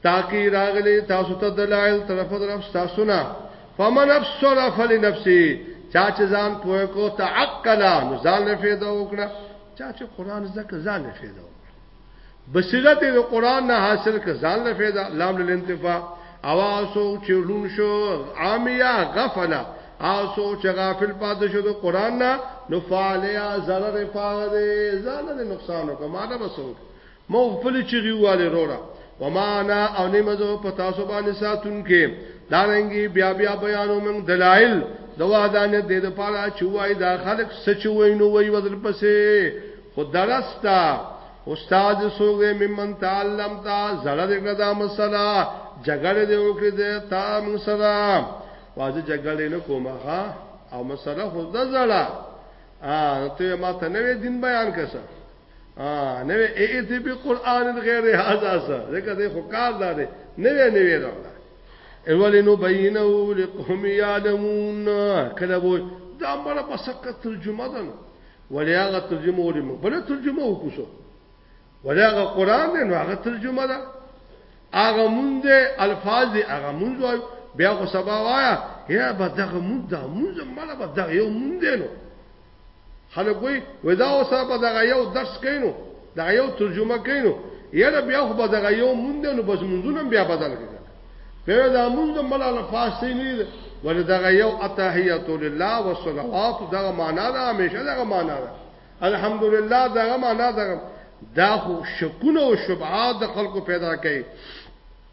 تاکي راغلي تاسو ته دلایل طرف طرف تاسو نه فمن ابصر فلنفسه چا چې ځان پوهه کو تعقلا نو ځان له فایده وکړه چا چې قران زکه ځان له فایده وکړه بصیرت د قران نه حاصل ک ځان له فایده لام للانتفاع اواسو چې لون شو عامیا غفلا اوسو چې غافل پاتې شو د قران نه نو فعلیا zarar پاره دې ځان له نقصان وکړه ما نه بسوک مو خپل چغي واله روړه وما انا او نمزو په تاسو باندې ساتون کې دارنګي بیا بیا بیانو من دلایل د وحدانیت د لپاره چې وای دا خلک سچ وینو وای ودل پسې خو درستا استاد سوګه ممن تعلم تا زړه دې کړه دا مسله جګړه دې وکړه دې تا موږ سره واځه جګړه نه کومه ها او مسله خو د زړه ا ته ما ته نوې دین بیان کړه ا نه ایت به قران غیر هاذا سره ځکه د خو کار دار نه وی نه وی راوړه اولینو بینه لقوم یعلمون کله وو دا مړه په سکه ترجمه ده ولی هغه ترجمه ولې موږ بل ترجمه وکړو ولی هغه قران نه هغه ترجمه ده هغه مونږ دې الفاظ دې هغه مونږ وای بیا خو سبا وایا یا به دغه مونږ دا مونږ مړه به دغه یو مونږ دی نو خلک وی وای دا اوسه په دغه یو درس کینو دغه یو ترجمه کینو یره بیا خو به دغه یو مونږ نو بس مونږونه بیا بدل کړه بیا دا مونږ د مل الفاظ سي نه دي ول دغه یو اتحیات لله والصلوات دغه معنا ده همیشه دغه معنا ده الحمدلله دغه معنا ده دا خو شکونه او شبعات د خلکو پیدا کوي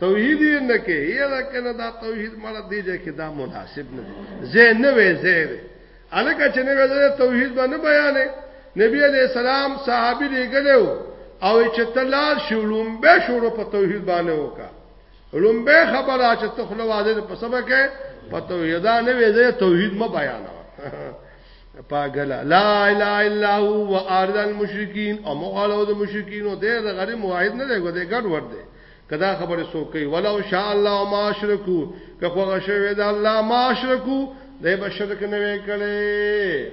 توحید یې نه کې یره کنه دا توحید مړه دی ځای کې دا مناسب نه دی زه نه وې زه الکه چې نه وې توحید باندې بیانې نبی علیہ السلام صحابي لګلو او چې تلار شولوم به شروع په توحید باندې وکا لوم به خبره چې تخلو واده په سبا کې په توحید نه وې زه توحید ما بیان پاګل لا اله الا هو وارد المشرکین او مخالو د مشرکین او د غیر موحد نه دی ګډ ور دی کدا خبره سو کوي ولو شاء الله ما اشرکو که خو غشوي دا الله ما اشرکو دې بشرک نه وکړي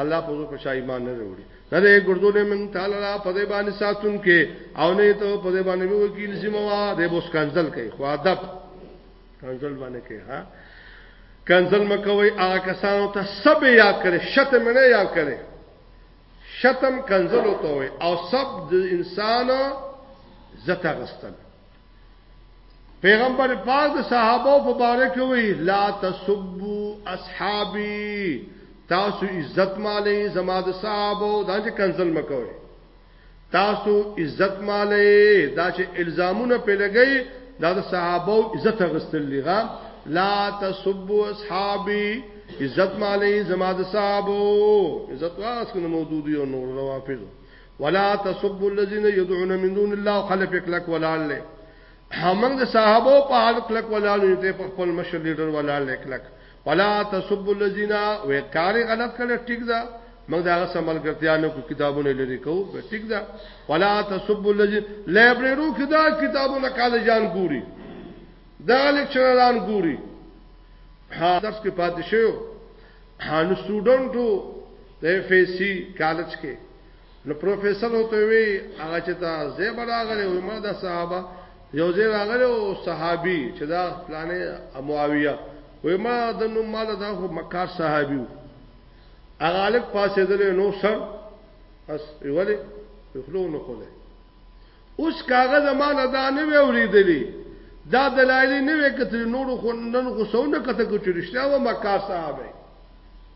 الله په په شای ایمان نه وروړي نه دې ګردونه من تعالی را په دې باندې ساتون کې او نه ته په دې باندې وکیل سیمه وا دې بوس کنزل کوي خو ادب کنزل باندې کوي ها کنزل مکوي هغه کسانو ته سب یاد کړي شته منه یاد کړي شتم کنزلو ته وي او سب د انسان زته غستل پیغمبر پاک د صحابه په باره کې وی لا تسبو اصحابي تاسو عزت مالې زما د صحابه دانه کنزل مکوئ تاسو عزت مالې دا چې الزامونه په لګي دا د صحابه عزت غستل لغه لا تسبوا اصحابي عزت مالې زما د صحابه عزت واس کنه مودودی او نور روافض ولا تسبوا الذين يدعون من دون الله خلف لك ولا له همنګ د صحابه په حال کلک ولاله ته په خپل مشر لیډر ولاله کلک ولا تسبوا الذين وکاري غلط کړه ټیک ده موږ دا غسه ملګرتیانو کو کتابونه لري کو به ټیک ده ولا تسبوا الذين لایبررو کې دا کتابونه کالجان ګوري دا لیکچران ګوري ها درس کې پاتې شو هانو سټوډنټو د اف ای سی کالج کې نو پروفیسور وته وی هغه چې تا زیب راغلی او ما د صحابه یو زی راغلی او صحابي چې دا پلانې معاویه وی ما د نو مال دا خو مکار صحابي هغه الک پاسې دلې نو سر بس ویولې خلو نو خوله اوس کاغه زمانه دا نه وی اوریدلی دا دلایل نه وی کتل نور خو نن غوسونه کته کو چرشتیا و مکار صحابه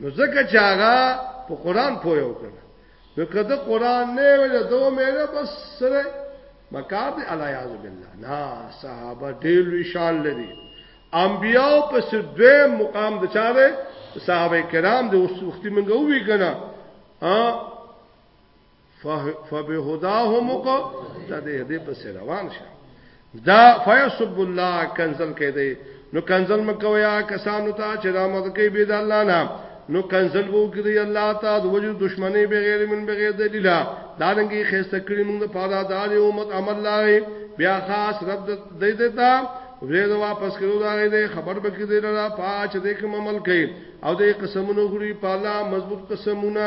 نو ځکه چې هغه په قران پوي وکړ نو کده قران نه ویل دو مې نه بس سره مکار دی الله یعذ بالله نه صحابه ډېر لوی شان لري انبیاو په سدوی مقام د چاره صحابه کرام د اوس وختي منګو وی کنه ا فبهداهم تدې دې پس روان شه دا فیسب الله کنزل کې دی نو کنزل مکویا کسانو ته چې دا مد کې بيد الله نه نو کنزل وو کې دی الله ته د وجو دشمنی بغیر من بغیر دلیل دا رنګي خسته کړی موږ په دا دار امت عمل لاري بیا خاص رب دې دیتا ورید واپس کړو دا دې خبر بکې دې را پاچ دې کوم عمل کوي او دې قسمونو غړي پالا مضبوط قسمونه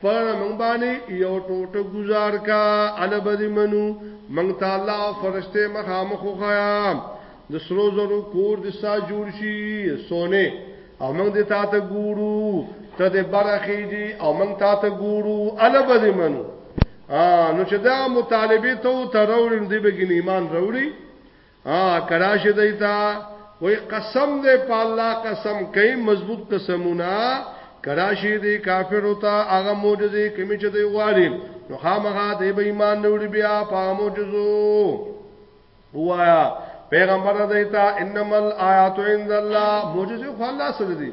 پر موږ باندې یو ټوټه گزار کا ال بدی منو موږ ته الله او فرشته مخامخ خیا د سرو زرو کور د سا جوړ شي سونه او موږ د تا ته ګورو ته د برخې دي او موږ تا ته ګورو ال بدی منو نو چې دا مطالبه ته ترورم دی به ایمان وروړي ها کراشه دیتا وای قسم دې په الله قسم کوي مضبوط قسمونه کراشي دي کافر ہوتا هغه معجزې کمی چې دی غواړي نو خامغه دې به ایمان نوړي بیا په معجزو وایا پیغمبر دیتا انما الایات عند الله معجزې خو الله سره دي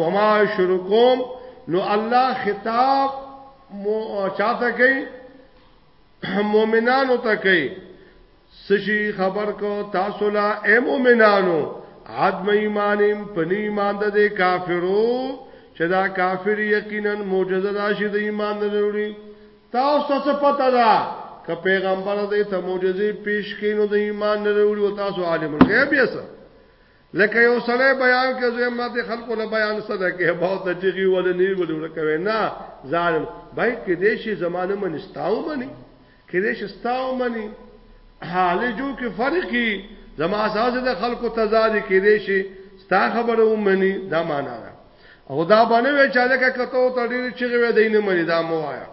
وما شرکوم نو الله خطاب مو چاته کوي مؤمنانو ته کوي سشي خبر کو تاسو لا اے مؤمنانو عدم ایمانیم پنی ایمان د کافرو چې دا کافر یقینا معجزه راشي د ایمان نه وروړي تاسو څه پته ده که پیغمبر دې ته معجزې پیش کینو د ایمان نه وروړي او تاسو عالم الغیب یې لکه یو سړی بیان کوي ماته خلکو له بیان سره کې بہت دجیږي ول نه ول ورکوي نه ظالم بای کې دې شي زمانه من استاو مني کې دې شي استاو مني حال جو کې فرقي زما اساس د خلکو تضاد کې دې شي ستا خبره ومني دا معنا ده او دا باندې وی چې لکه کته ته ډیر چې وی دینه مني دا موایا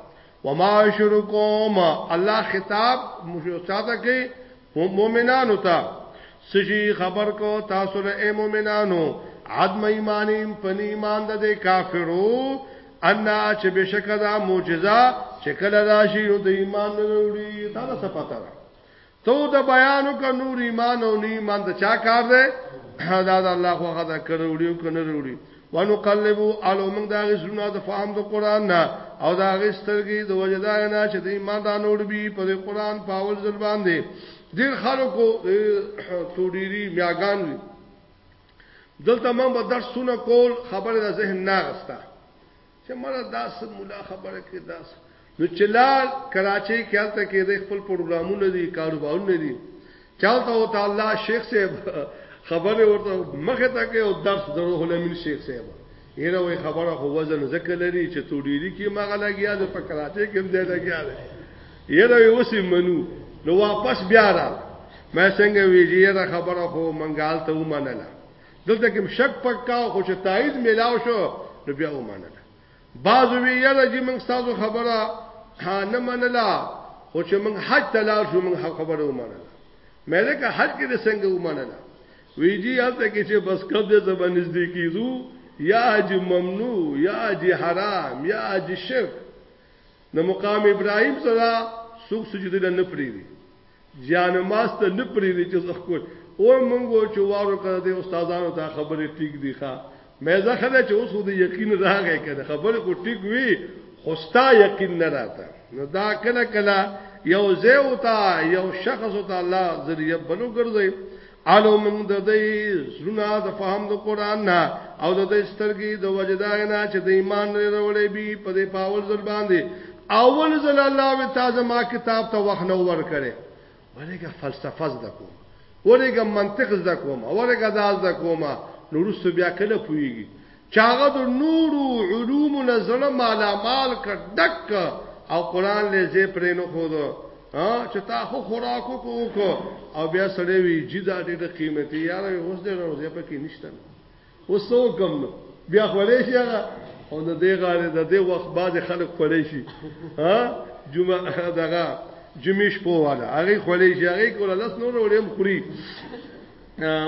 وما شرکوم الله خطاب مشو ساته کې هم مومنانو ته سشي خبر کو تاسو له اے مومنانو عدم ایمانیم پنی ایمان د دې کافرو ان چې بشک دا معجزه چې کله راشي نو د ایمان نه وروړي دا څه پته ده تو د بیانو کا نور ایمان او نه ایمان د چا کار ده دا د الله خو غدا کړو وړي او کنه وروړي ونقلب علو موږ دا غسرونه د فهم د قران نه او دا غسترګي د وجدا نه چې د ایمان دا نور بي په قران پاول ځل باندې ډیر خلکو توډيري میاګان وي دلته موږ به درسونه کول خبره د ذهن نه غستا چې مړه دا څه مولا خبره کې دا څه نو چې لال کراچۍ کې هلته کې د خپل پروګرامونه دي کاروبارونه دي چالت او تعالی شیخ صاحب خبره ورته مخه تا کې او درس درو هلمین شیخ صاحب یره وای خبره خو وزن زکه لري چې تو ډیری کې مغه لګیا د پکراټه کې هم دی لګیا دی یره اوسې منو نو واپس بیا را مې څنګه ویږي یره خبره خو منګال ته ومنله دلته کوم شک پکا خو چې تایید ملاو شو نو بیا ومنل بعض وی یره چې موږ تاسو خبره ها نه منلا خو چې موږ حج تلار شو موږ خبره ومنل مې له که حج کې څنګه ومنل وی جی هلته کې چې بس کب دې زبر نږدې کیدو یا حج ممنوع یا حج حرام یا حج شرک نو مقام ابراهیم سره سوق سجده نه پریدي جانه ماس ته نه پریدی چه زه ښکل او مونږ چه وارو کنه دی استادانو دا خبری ټیک دی ښا مه زه ښه ده چه اوس خو دی یقین راغی کنه خبری خو ټیک وی خو ستا یقین نه راته نو دا کله کله یو زیو تا یو شخص تا الله ذریعه بنو ګرځی الو موږ د دې زړه د فهم د قران نه او د دې سترګې د وجدان نه چې د ایمان لري وروړې بي په دې پاول ځل باندې اول ځل الله و تازه ما کتاب ته وخت نو ور کړې ورګه فلسفه زده کوم ورګه منطق زده کوم ورګه داز زده کوم نو رسو بیا کله پويږي چاغه د نورو علوم نه زړه مالامال ک ډک او قران له زی پرې نه خو دو چې تا خو خوراکو کو کو او بیا سړی وی جدا دې د قیمتي یار اوس دې روزه پکې نشته وسو کم نو بیا خولې شي هغه او د دې غاړې د دې وخت بعد خلک خولې شي ها جمعه دغه جمیش په والا هغه خولې شي هغه کوله لس نور وریم خوري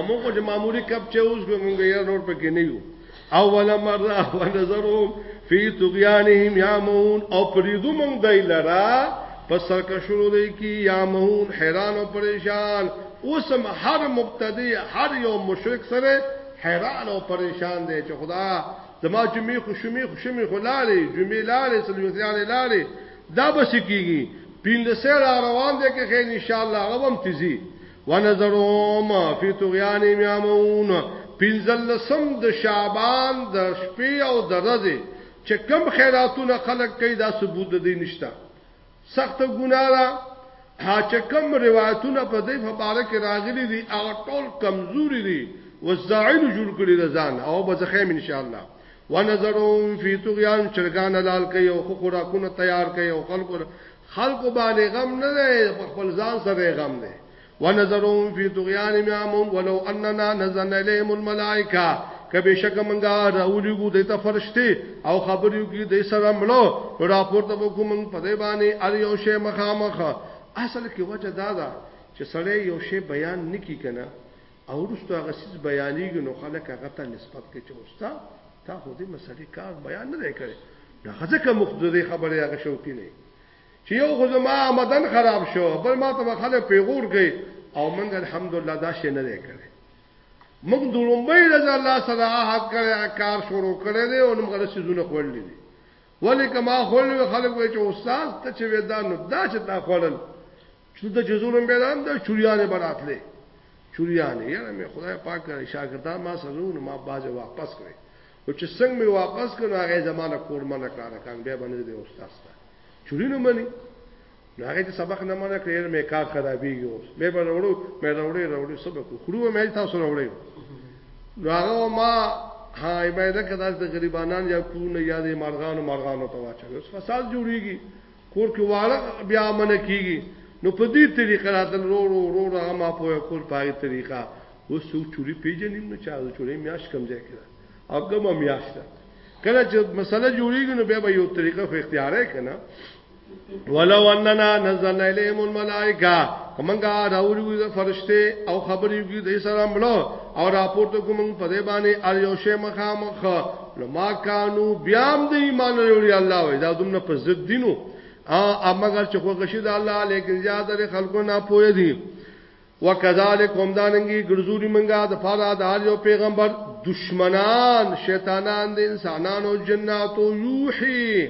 مو خو د معمولی کپ چې اوس به مونږ یې نور پکې نه یو اول مره ونظرهم فی طغیانهم یامون او پریدو مونږ دای لرا په سرکشونو دی کی یامون حیران او پریشان اوسم هر مبتدی هر یو مشرک سره حیران او پریشان دی چې خدا زما جمعې خوشمې خوشمې خلالې جمعې لالې سلوځانې لالې دا بس کیږي پیندسه را روان دی که خیر ان شاء الله غوم تیزی ونظرهم فی طغیان یامون پنځل لسم د شعبان د شپې او د ورځې چې کم خیراتونه خلق کوي دا ثبوت دی نشته سخت ګناه را ها چې کم روایتونه په دې فباره کې راغلي دي او ټول کمزوري دي وزاعل جوړ کړی رضان او بزخیم ان شاء الله ونظرهم فی طغیان چرګان لال کوي او خوراکونه تیار کوي او خلق خلکو باندې غم نه دی په خپل ځان سره غم دی ونظرهم فی طغیان میامون ولو اننا نزلنا الیهم الملائکه کبه شک منګه راولیګو د ته فرشتي او خبرو کې د سره ملو راپور ته وکوم په دې باندې ار یو شی مخامخ اصل کې وجه دا ده چې سړی یو شی بیان نکی کنه او رسته غسیز بیانېږي نو خلک هغه ته نسبت کوي چې اوستا تا خو دې مسلې کار بیان نه کړي دا ځکه مخدوزي خبره هغه شوقي نه چې یو خو زما آمدن خراب شو بل ما ته خلک پیغور کوي او موږ الحمدلله دا شی نه دی کړی موږ د لومبۍ رضا الله سره عهد کړی کار شروع کړی دی او موږ له سيزونه خوړل دي ولی کما خوړل خلک وای چې استاد ته چې ودا نو دا چې تا خوړل چې د جزو نوم به دام د چوریانې براتلې چوریانې یاره مې خدای پاک کړی شاګردان ما سزونه ما بازه واپس کړې او چې څنګه مې واپس کړو هغه زمانہ کور منه کړه کان بیا باندې د استاد ته چوری نه مني نو هغه چې سبق نه منه کړې مې کار خرابېږي اوس مې به وروړو مې وروړې وروړې سبق خورو مې تاسو وروړې نو هغه ما ها ایمه ده کدا د غریبانان یا کونه یا د مارغانو مارغانو ته واچو فساد جوړیږي کور کې واړه بیا منه کیږي نو په دې طریقه راتل رو رو رو رو هغه ما په کول پای طریقه و سو چوری پیجنیم نو چا چوری میاش کم ځای کړه او کومه میاش ده کله چې مسله جوړیږي نو بیا به یو طریقه خو اختیارې کنه ولو اننا نزلنا الیهم الملائکه کومنګا راوړو فرشته او خبرې کوي د سره مړو او راپورته کوم په دې باندې اړ یو شی مخامخ لما کانو بیام د ایمان وروړي الله وای دا دومره په ضد دینو ا مگر چې خو غشي د الله لیکن زیاده خلکو نه پوي دي وکذالک هم دانګي ګرځوري منګه د فارا د هر یو پیغمبر دشمنان شیطانان د انسانانو جناتو یوحي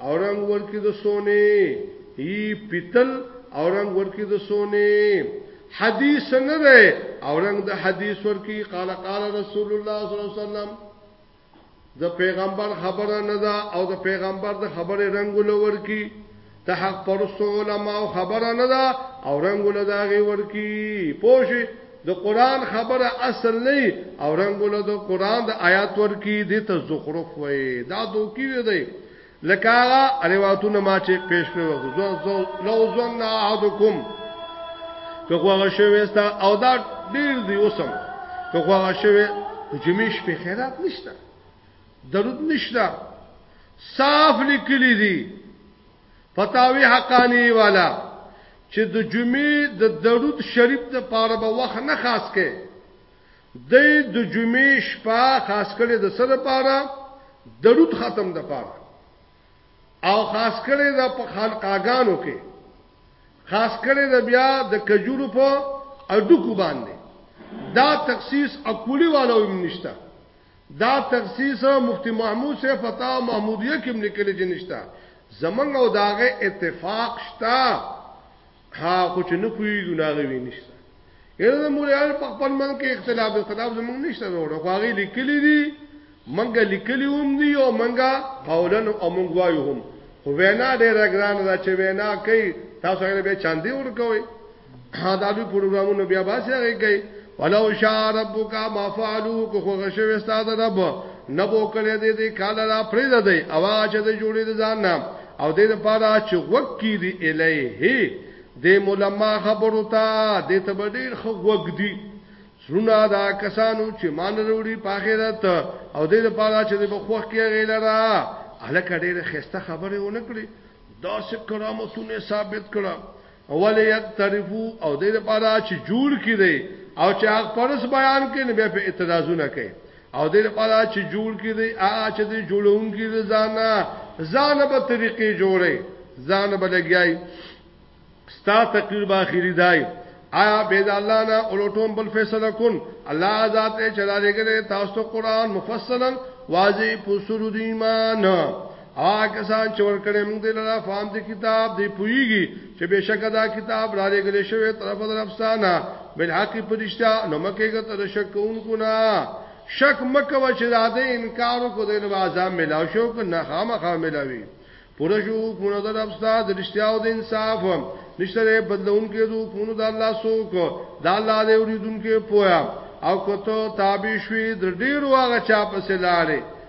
او رنگ ورکی د سونه ای پیتل او رنگ ورکی د سونه حدیث نه ده او رنگ د حدیث ورکی قال قال رسول الله صلی الله علیه وسلم د پیغمبر خبره نه ده او د پیغمبر د خبره رنگ ولور کی ته حق پرسو علماء خبره نه ده او رنگ ولداغي ورکی پوه د قران خبره اصل نه او رنگ له د قران د آیات ورکی د ته زخرف وای دا دوکې دی لکه هغه اریواتونه ما چې پیش کړو زو زو لو زن احدکم که خوغه شوی ستا او دا ډیر دی اوسم که خوغه شوی جمیش په خیرات نشته درود نشته صاف لیکلی دی فتاوی حقانی والا چې د جمعې د درود شریف د پاره به وخت نه خاص کې د د جمعې شپه خاص کړي د سره پاره درود ختم د پاره او خاص کړي د په خلقاګانو کې خاص کړي د بیا د کجورو په اډو کو باندې دا تخصیص اقولی والو نشته دا تخصیص مفتی محمود صاحب فتا محمودیه کې لیکل چې نشتا زمنګ او داغه اتفاق شتا ها خو چې نه کوي ګناغي وي نشتا یره مولیان په خپل من کې اختلاف اختلاف زمنګ نشته وروړه خو هغه لیکلي دي منګه لیکلي هم دي او منګه قولن او منګ وایو هم خو وینا ډېر ګران ده چې وینا کوي تاسو هغه به چاندي ورکوي دا لوی پروګرامونه بیا باسي هغه کوي ولو شاء ربک ما فعلوا کو خو غشو استاد رب نبو کړی دې دې کال را پریز دی اواز دې جوړې دې ځان نام او دې لپاره چې وک کی دی الیه دې مولما خبرو تا دې ته ډېر خو وک دی سنا دا کسانو چې مان وروړي په آخرت او دې لپاره چې دې بخوخ کې غیلرا الکه ډېر خسته خبره ونه کړی دا څه کرامتونه ثابت کړه وليقترفو او دې لپاره چې جوړ کړي دی او چې حق پرس بیان کړي بیا په اعتراضونه کوي او دې لپاره چې جوړ کړي دی هغه چې دې جوړون کړي ځان ځان به طریقې جوړي ځان به لګیای ستا تقریر به اخیری دای آیا بيد الله نه اولټوم بل فیصله کن الله ذات چلا لګره تاسو قرآن مفصلا واضح پسرو دی ایمان آ کسان چې ورکړې موږ دې لاره فهم دې کتاب دې پويږي چې بشک دا کتاب را لګلې شوی طرف در افسانه بل حق پرشتہ نو مکه ګټه د شک کوونکو نه شک مکه و چې دا دې انکار کو دې نو عذاب ملاو شو که نه خامخا ملاوي پوره شو کونه د افسا د رښتیا او د انصاف نشته بدلون کې دو کونه د الله سوک د الله دې اوریدونکو پویا او کته تابع شوی د ډیرو هغه چا په سلاله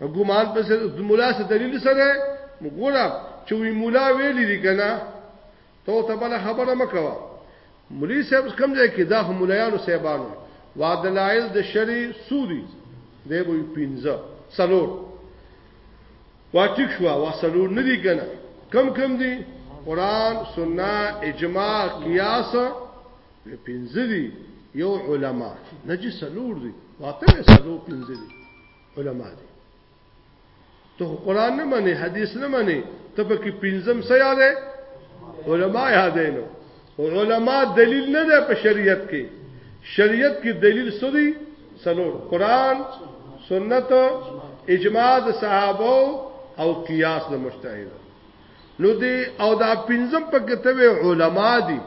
ګمان په سر مولا سره دلیل سره مګوره چې وی مولا ویلې دي کنه ته ته بل خبره مکوا مولوی صاحب کوم ځای کې دا مولایانو صاحبانو وادلایل د شری سودی دی وی پینځه سلور واټیک شو وا سلور نه دي کنه کم کم دي قران سنت اجماع قیاس پینځه دي یو علما نه چې سلور دي واته سلور پینځه دي علما دي ته قران نه مني حدیث نه مني ته په کې پنځم څه یادې علما یادې نو علما دلیل نه ده په شریعت کې شریعت کې دلیل سوري سلور قران سنت اجماع د صحابه او قیاس د مجتهد نو دی او دا پنځم په کتوی علما دي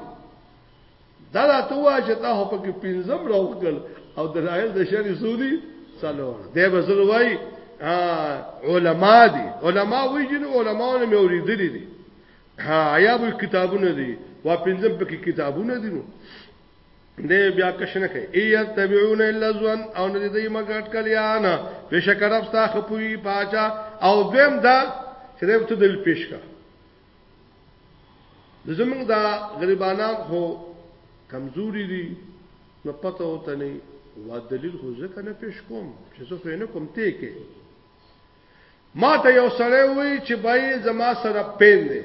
دا لا تو واجه تا هو پکې پنځم راوخل او دلایل د شری سودی څلور دی بسل وای علما دي علما وی جن علما نه اوریدلې دي ها یا به کتابونه دي وا پنځم پکې کتابونه دي نو دې بیا کښنه کوي ای تبعون الا ظن او نه دې مګټ کلیان بشکرب ستا خپوی پاچا او دیم دا چې دې ته دل پیش کا نو زمونږ دا غریبانان خو کمزوري دي نو پته وته نه وا دلیل خو ځکه نه پیش کوم چې زه خو نه کوم ته کې ما ته یو سړی وای چې بای زما سره پین دی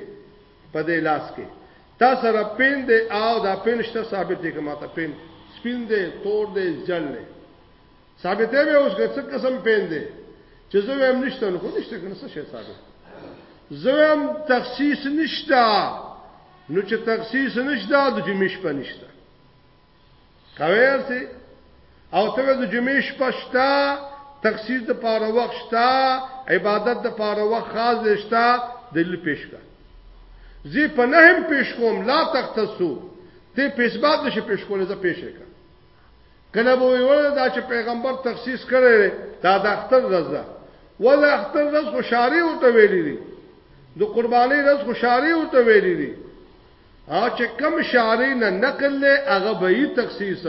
په دې لاس کې تا سره پین دی او دا پین شته ثابت دی که ما ته پین سپین دی تور دی جل دی ثابته به اوس څه قسم پین دی چې زه هم نشته نو خو نشته کنه څه شي ثابت زه هم تخصیص نشته نو چې تخصیص نشته د جمعې شپه نشته کوي سي او ته د جمعې شپه شته تخصیص د پاره وخت شته عبادت د پاره وخت خاص شته دل پیش کا زی په نهم پیش کوم لا تختصو ته پیسبات نشه پیش کولې زه پیش کړم کنه به وی ول دا چې پیغمبر تخصیص کړي دا د اختر ورځ ده ول اختر ورځ خو شاری او ته ویلي دي د قرباني ورځ خو شاری او ته ویلي دي او چې کم شاری نه نقل له هغه به یې تخصیص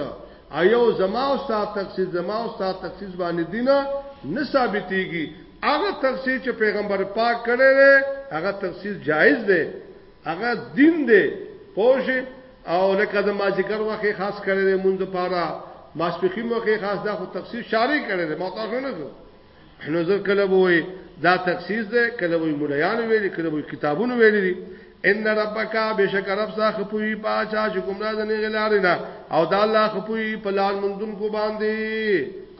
ایو زما او ستا تخصیص زما او ستا تخصیص باندې دینه نه ثابتېږي هغه تخصیص چې پیغمبر پاک کړي هغه تخصیص جایز دی هغه دین دی پوه او لکه د ماجیګر وخت خاص کړی دی مونږ لپاره ماسپخین وخت خاص دا خو تخصیص شارې کړی دی ما تاسو نه کو نو زه کله وای دا تخصیص دی کله وای مولایان ویلي کله وای کتابونه ویلي دي ان ربک بشک رب سا خپوی پاچا چې ګمرا ځنې غلارینا او دا الله خپوی په لار مندون کو باندې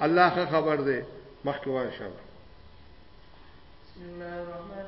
الله خبر دی مخکې وای شاو
بسم الله الرحمن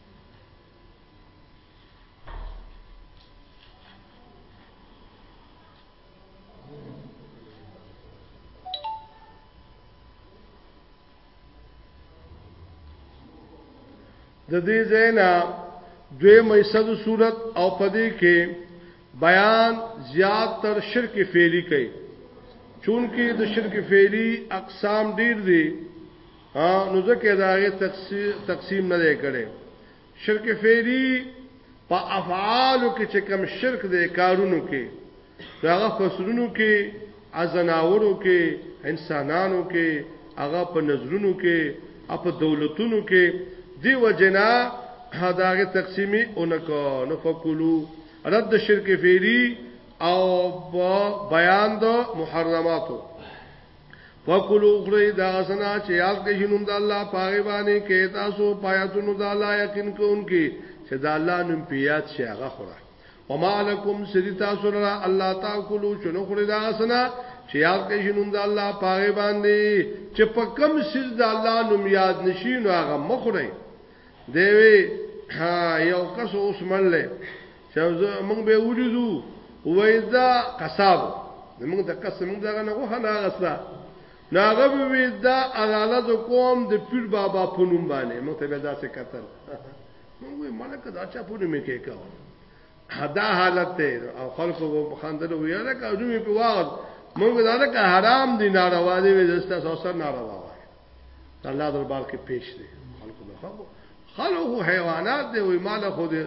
د دې زینا دوی مېصد صورت او پدې کې بیان زیات تر شرک فعلی کوي چونکه د شرک فعلی اقسام ډیر دي ها نو ځکه دا غي تقسیم نه دی کړي شرک فعلی په افعالو کې چې کم شرک دی کارونو کې هغه فسرونو کې ازناورو کې انسانانو کې هغه په نظرونو کې اپ دولتونو کې دی وجنا هداغه تقسیمی اونکو نو فکلو رد شرک فعلی او بیان د محرماتو فکلو خړی دا غسنا چې یاد کې شنوم د الله پاغي باندې کې تاسو پایتونو د الله یقین کوونکې چې د الله نوم پیات شي هغه خورا وما لکم سری تاسو را الله تاکلو شنو خړی دا غسنا چې یاد کې شنوم د الله پاغي باندې چې په کم سیز د الله نوم یاد نشي نو هغه مخړی دی وی یو کس اوس منله چې موږ به ولیدو وېدا قصاب موږ د قسم موږ دغه نه غوښه نه غستا ناغه وېدا عدالت کوم د پیر بابا په نوم باندې موږ ته به داسې قتل موږ وی ملک دا چا په نوم کې کاو حدا حالت ته او خلکو په خندل ویل کا نوم په واغ موږ دا که حرام دي ناروا دي وې دسته سوسر ناروا د الله دربار کې پیش دي خلکو له خبرو خلکو حیوانات دی وي مال خو دی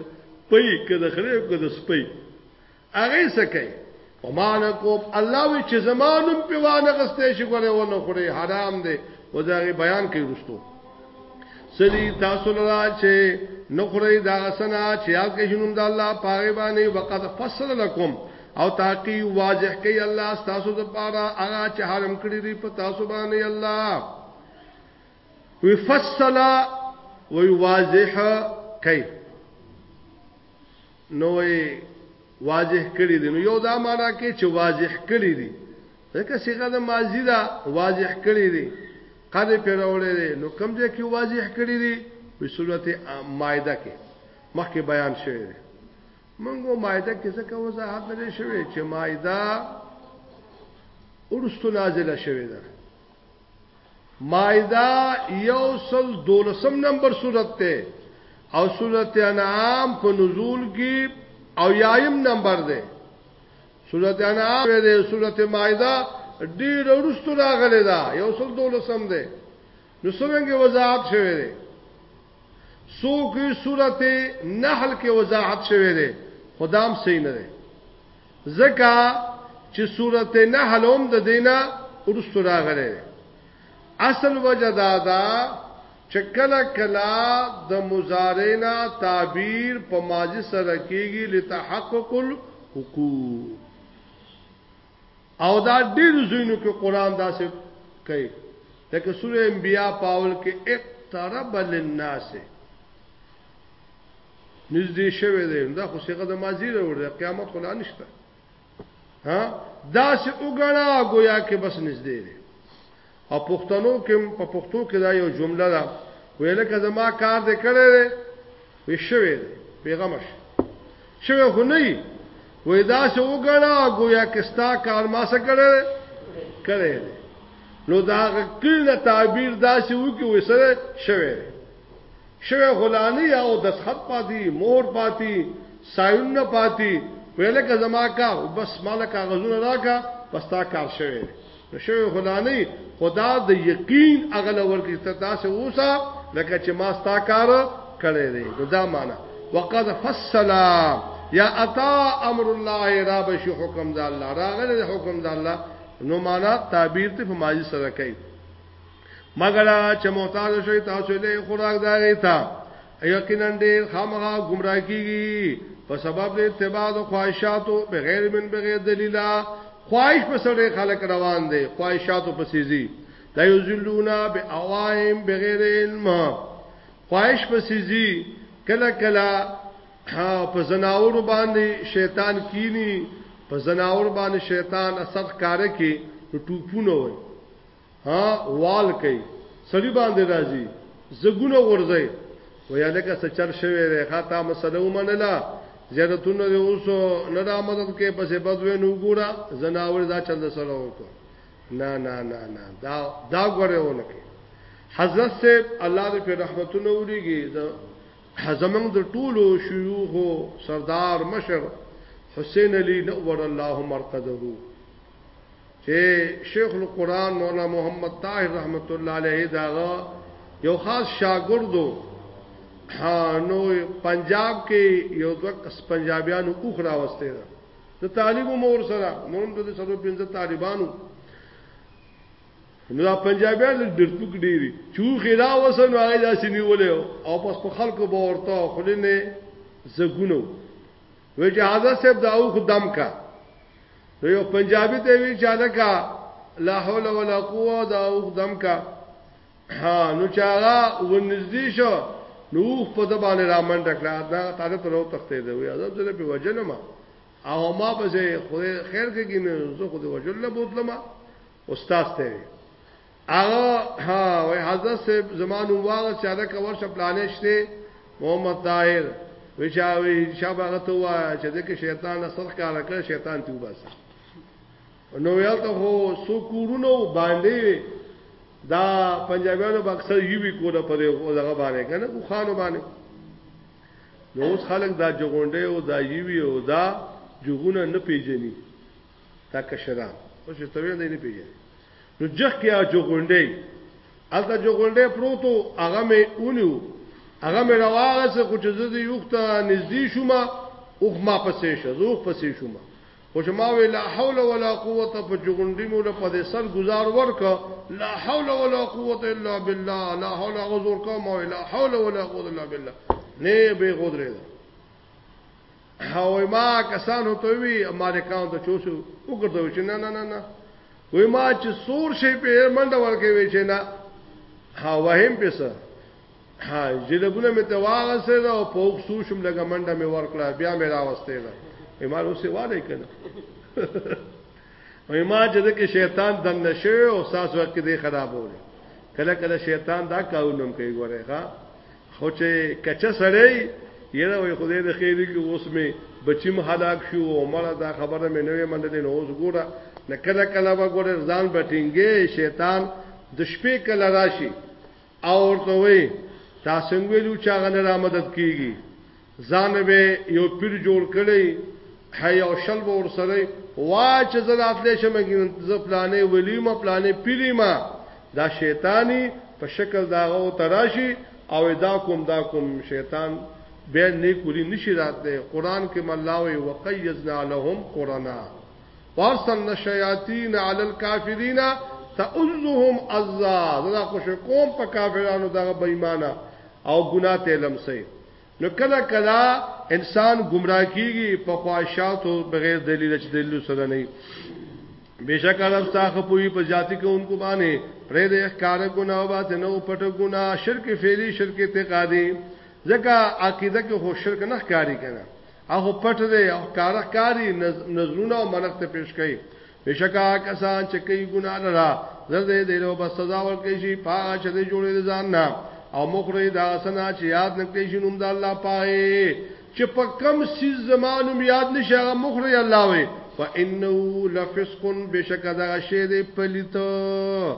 پي کده خره کده سپي هغه څه کوي او مالکم الله وی چې زمانم په وانه غسته شي ګره ونه خوري حرام دی او دا بیان کوي رستو سلی تاسو لرا چې نخوري دا سنا چې هغه شنوم د الله پاره باندې وقد فصل لكم او تاکي واضح کوي الله تاسو د پاره هغه چې حرام کړی دی په تاسو باندې الله وی فصل وی واضح کوي نو واضح کړی دی نو یو دا معنا کې چې واضح کړی دی ځکه صيغه د ماضی دا واضح کړی دی قد پیراولې دی نو کوم ځای کې واضح کړی دی په سورته مائده کې مخکې بیان شوی دی منګو مائده کې ځکه وضاحت نه شوی چې مائده ورستو نازله شوی ده مائده یو سل دولسم نمبر صورت ته او صورت انعام په نزول کې او یایم نمبر ده صورت انعام ده صورت مائده ډیر ورستو راغلی ده یو سل دولسم ده نو څنګه وضاحت شوی ده څوک وی سورت نحل کې وضاحت شوه دی خدام صحیح نه دی ځکه چې سورت نحل هم د دینه ورستو راغلی دی اصل وجه دا ده چې کله کله د مضارعنا تعبیر په ماضی سره کیږي لتحقق الحقوق او دا ډیر زینو کې قران داسې کوي لکه سوره انبیاء پاول کې اقترب للناس نږدې شوه دی دا خو څنګه د ماضی وروړي قیامت خلا نشته ها دا سه وګڼا گویا کې بس نږدې دی او پښتنو کې په پښتو کې دا یو جمله ده ویل که زما کار دې کړی دی وی شوی دی پیغام شي شوی خو نه وي وې دا څه وګړه گویا کستا کار ما څه کړی کړی دی نو دا کله تعبیر دا څه وکي وې سره شوی شوی غلانی او د خط پاتی مور پاتی سایون پاتی ویل که زما کار بس مال کاغذونه راکا پستا کار شوی شوی خدا نه خدا د یقین اغل ورکی ته تاسو اوسه لکه چې ما ستا کار کړی دی نو دا معنا وقد فصل یا اتا امر الله را بش حکم د الله راغله حکم د الله نو معنا تعبیر ته په ماضی سره کوي مګر چې محتاج شوی تاسو له خوراک داري تا یقینا ډیر خامغه گمراه کیږي په سبب د اتباع د خواهشاتو بغیر من بغیر دلیلا خواهش په سره خلق روان دي خواهشاتو په سيزي لا یذلونا باواهم بغیر علم خواهش په سيزي کله کله په زناور باندې شیطان کینی په زناور باندې شیطان اثر کار کوي ټوپونه وي ها وال کوي سړي باندې راځي زګونه غورځي ویاله کا سچل شوی دی ښا تا مسله ومنله زیارتونه دی اوس نه را مدد کې پسې بدوي نو ګورا زناور دا چل سره وکړه نه نه نه نه دا دا غره ونه کې حضرت سے الله دې په رحمتونو وريږي زمنګ د ټولو شيوخ سردار مشر حسین علی نور الله مرقده چې شیخ القرآن مولانا محمد طاهر رحمت الله علیه داغه یو خاص شاګردو نو پنجاب کې یو دوه پنجابیانو اوخ راوسته ده د طالبو مور سره نوم د سلو پنځه طالبانو نو دا پنجابیان له ډرپک ډیری چو خیرا وسن هغه داسې نیولې او پس په خلکو به ورته خلینه زګونو وی چې حاضر صاحب دا او خدام کا نو یو پنجابي ته وی چې لکه لا حول ولا قوه دا او خدام کا ها نو چاغه ونږدې شو نو په د باندې رامن ټکړه دا تاسو ته وروته تختې دی وی عذاب زره په وجنه ما او ما په خیر کې نه زه خو د وجل نه بوتلم استاد ته هغه ها وای حضرت صاحب زمانو واغ چې دا کور شپلانې شته محمد طاهر وچاوي شابه هغه ته وای چې دغه شیطان اصل کار کړ شیطان ته وباسه نو یو ته هو سو کورونو باندې دا پنجابیانو به اکثر یی وی کوله په دغه باندې کنه خو خانو باندې نو اوس خلک دا جوړونډه او دا یی وی او دا جوګونه نه پیژني دا کشران خو چې توې نه پیژني نو جخ کې اجو غونډې الته جو غونډې پروتو هغه مې اونیو هغه مې راوغه څه خو چې زه دې یوخته نږدې شوم او ما پسې شو زه پسې شوم خو چې ما وی لا حول ولا قوت په جوغونډې مو له پدې سر گزار ورک لا حول ولا قوت الا بالله لا حول غزور کوم لا حول ولا قوت الا بالله نه به غدرې هاوی ما کسان هو ته وی امریکاو ته چوسو وګرځو چې نه نه نه نه وی ما چې سور شي په منډه ورکه وی چې نه ها وهم پیسه ها جلبونه می ته واغسه دا او پوک سو شم لګه منډه می ورکړه بیا می راوسته دا ایمان اوسه واده کړه وی ما چې دغه شیطان دن نشه او ساس وخت دې خرابوله کله کله شیطان دا کارونه کوي ګوره ها خو چې کچه سړی یره وي خدای د خیر کې اوس می بچیم هلاک شو او مړه دا خبره مې نوې منلې نو اوس ګوره نه کله کله به ګوره ځان بټینګې شیطان د شپې کله راشي او ورته وي تاسو ویلو چې هغه را مدد کیږي ځانه به یو پیر جوړ کړي هي او شل به ور سره وا چې زه راتلې شم زه پلانې ولی ما پلانې پیری ما دا شیطانی په شکل داغه او تراشی او دا کوم دا کوم شیطان به نیک ولی نشی راتلې قران کې ملاوي وقیزنا لهم قرانا وارسلنا الشیاطین علی الکافرین تعذهم عذاب دا خوش کوم په کافرانو دغه بېمانه او ګناه تلم سي نو کله کله انسان گمراه کیږي په خواهشات او بغیر دلیل چې دلیل سره نه بشک عرب تاخه پوي په ذاتی کوونکو باندې پرې د احکار ګناه باندې نو پټ ګناه شرک فعلی شرک اعتقادي ځکه عقیده کې هو شرک نه ښکاری کنه هغه پټ دی او کارخکاری نظرونه او منښت پیش کوي بشکا کسان چې کوي ګنا لرا زرده دې له بس سزا ورکړي شي پاغه چې دې جوړې ځان نه او مخره دا سنا چې یاد نکړي شي نوم د الله پای چې په کم سیز زمانو یاد نشي هغه مخره الله وي فانه لفسق بشکا دا شی دې پلیته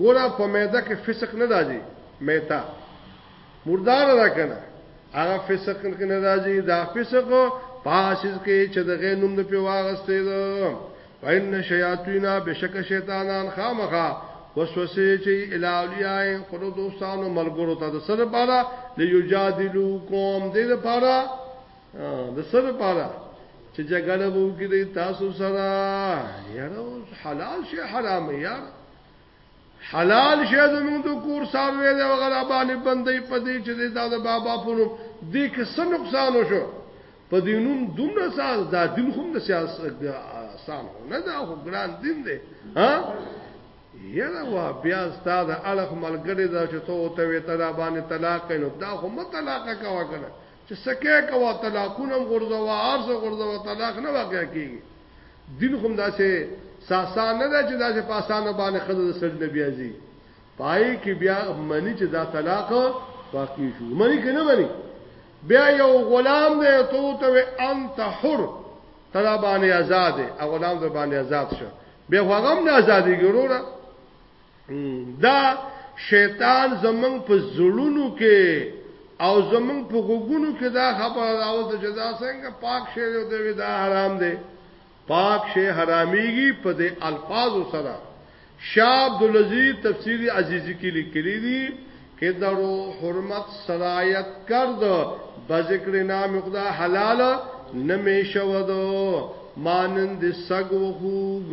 ګوره په معده کې فسق نه راځي میته مردار را کنه هغه فسق نه راځي دا فسق پاسز کې چې د غې نوم د پیواغستې ده وان شیاطینا بشک شیطانان خامخه وسوسه چې الاولیاء خپل دوستانو ملګرو ته د سر پاره لیجادلوکم دې لپاره د سر پاره چې جګړه وو کې تاسو سره یاره حلال شي حرام یاره حلال شه زمون د کور ساروی دی وغلا باندې بندې پدې چې دا د بابا په نوم دې کې څه نقصان وشو په دې نوم دومره ساز دا دین هم د سیاست آسان نه دا خو ګران دین دی ها یره وا بیا استاد الخ ملګری دا چې تو ته وی ته دا باندې طلاق کینو دا خو مطلق کوا کنه چې سکه کوا طلاقونه غرزوا ارس غرزوا طلاق نه واقع کیږي دین کوم داسې ساسان نه ده چې داسې په اسانه باندې خزه سړی نه بیازي پای کې بیا منی چې دا طلاق واقع شو منی کې نه منی بیا یو غلام دی ته ته انت حر ترا باندې آزاد او غلام در باندې آزاد شه بیا هغه هم نه آزادي ګروره دا شیطان زمنګ په زړونو کې او زمنګ په غوګونو کې دا خبره راوځي چې دا څنګه پاک شی دی دا حرام دی پاک شی حراميږي په دې الفاظ سره شاه عبد العزيز تفسیر عزیزی کې لیکلي دي کې درو حرمت سرایت کرد بذکر نام خدا حلال نمیشو دو مانند سگ و خوگ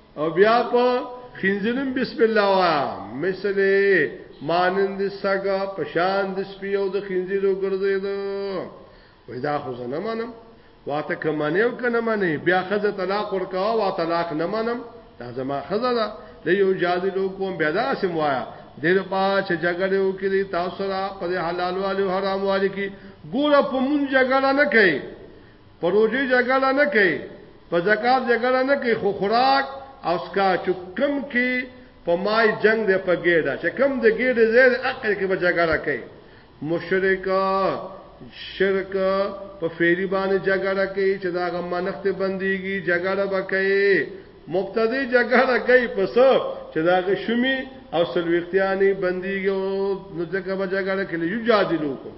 او بیا په خنځنم بسم الله وا مثله مانند سګه پشان د سپي او د خنځیرو ګرځید وای دا خو زنه منم واته کمنه او کنه منه بیا خزه طلاق ورکا وا طلاق نه منم دا زما خزه ده د یو جادي لوګ کوم بیا دا سم وایا د پا چې جګړه وکړي تاسو را په حلال والو حرام والي کې ګوره په مون جګړه نه کوي په روزي جګړه نه کوي په زکات جګړه نه کوي خو خوراک او سکا چې کم کې په مای جنگ دی په ګډه چې کم د ګډه زیر اقل کې په جګړه کوي مشرک شرک په فعلی باندې جګړه کوي چې دا غمنخت بنديږي جګړه وکړي مبتدی جګړه کوي پس چې دا شومي او سلوختياني بنديږي نو ځکه به جګړه کوي یو جادلو کوم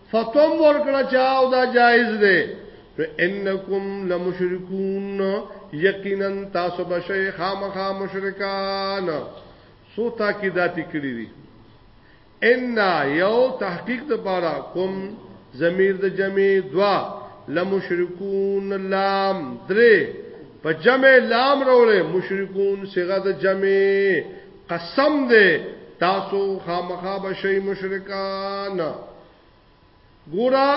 فتوم ورکړه چاو دا جایز دی فانکم لمشرکون یقینا تاسو به شي خامخا مشرکان سو تاکیدات کړی دي ان یو تحقیق د بارا کوم ضمیر د جمع دوا لمشرکون لام درې په جمع لام راولې مشرکون صيغه د جمع قسم دې تاسو خامخا بشي مشرکان ګورا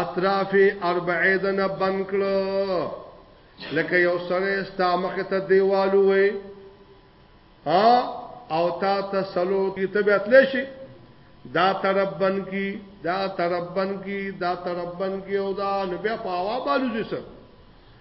اطراف اربعه د نه بنکړه لکه یو سره ستا مخ ته دیوالو وي ها او تا ته سلو کی طبیعت لشي دا تربن کی دا تربن کی دا تربن کی او دا نبی په هوا بالو جسم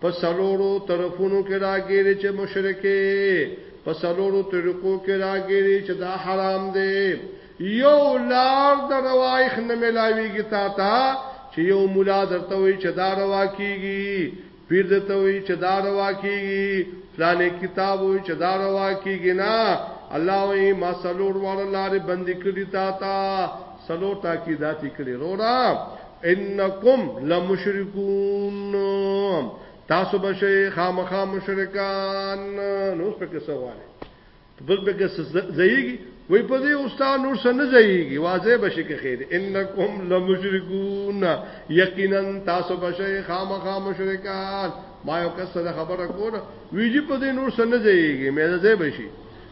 په څلورو طرفونو کې راګیري چې مشرکې په څلورو طریقو کې راګیري چې دا حرام دی یو لار د روایخ نه ملاویږي تا ته چې یو مولا درته وي چې دا روا کیږي پیر درته وي چې دا روا کیږي فلانه کتاب وي چې دا روا کیږي نه الله وي ما څلور وړ لارې بندې کړې تا ته څلور تاکیداتې کړې رورا انکم لمشرکون تاسو بشي خامخا مشرکان نو څه کې سوال بل به کې زېږي وای په دې استاد نور څه نه زېږي واځي بشي کې خیر انکم لمشرکون یقینا تاسو بشي خامخا مشرکان ما یو کس سره خبره کوله ویجی په دې نور څه نه زېږي مې زې بشي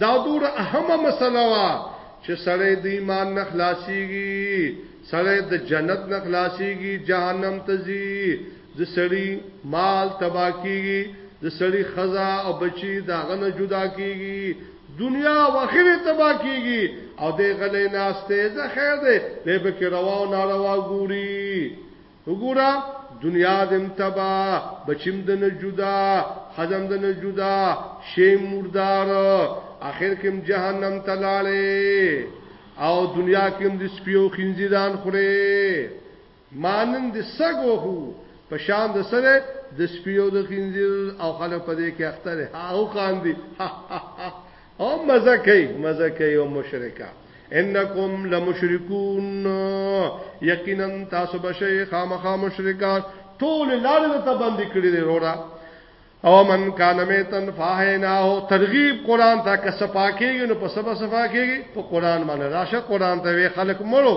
دا دور اهمه مسله وا چې سړی د ایمان نه خلاصيږي سړی د جنت نه خلاصيږي جهنم ته ځي د سړی مال تبا کیږي د سړی خزا او بچی دا غنه جدا کیږي دنیا او اخره تبا کیږي او د غلې ناشته زه خیر ده به کې روا او ناروا ګوري وګوره دنیا دم تبا بچیم د نه جدا خزم د نه جدا شیم مردار اخر کم جهنم تلاړې او دنیا کم د سپیو خنزیران خوره مانن د سګو هو په شان د سره د سپیو د خنزیر او خلک په دې کې اختر هاو خان دي او مزه کوي مزه کوي او مشرکا انکم لمشرکون یقینا تاسو بشي خامخا مشرکان ټول لار ته باندې کړی دی وروړه او من کان میتن فاهینا او ترغیب قران ته که صفاکیږي نو په سبا صفاکیږي په قران باندې راشه قران ته وی خلق مړو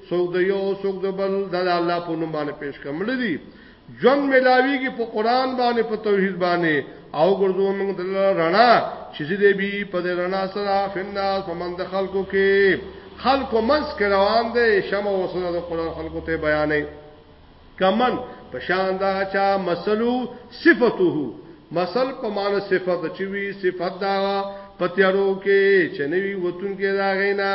څوک د یو څوک د بل د الله په نوم باندې پیش کمل دي جون ملاویږي په قران باندې په توحید باندې او ګرځو موږ د رڼا چې دې بي په رڼا سره فناس په من د خلکو کې خلکو منځ کې روان دي شمه وسره د قران خلکو ته بیانې کمن پشان دا چا مسلو صفته مسل په معنی صفت چوي صفت دا پتیارو کې چنوي وتون کې دا غینا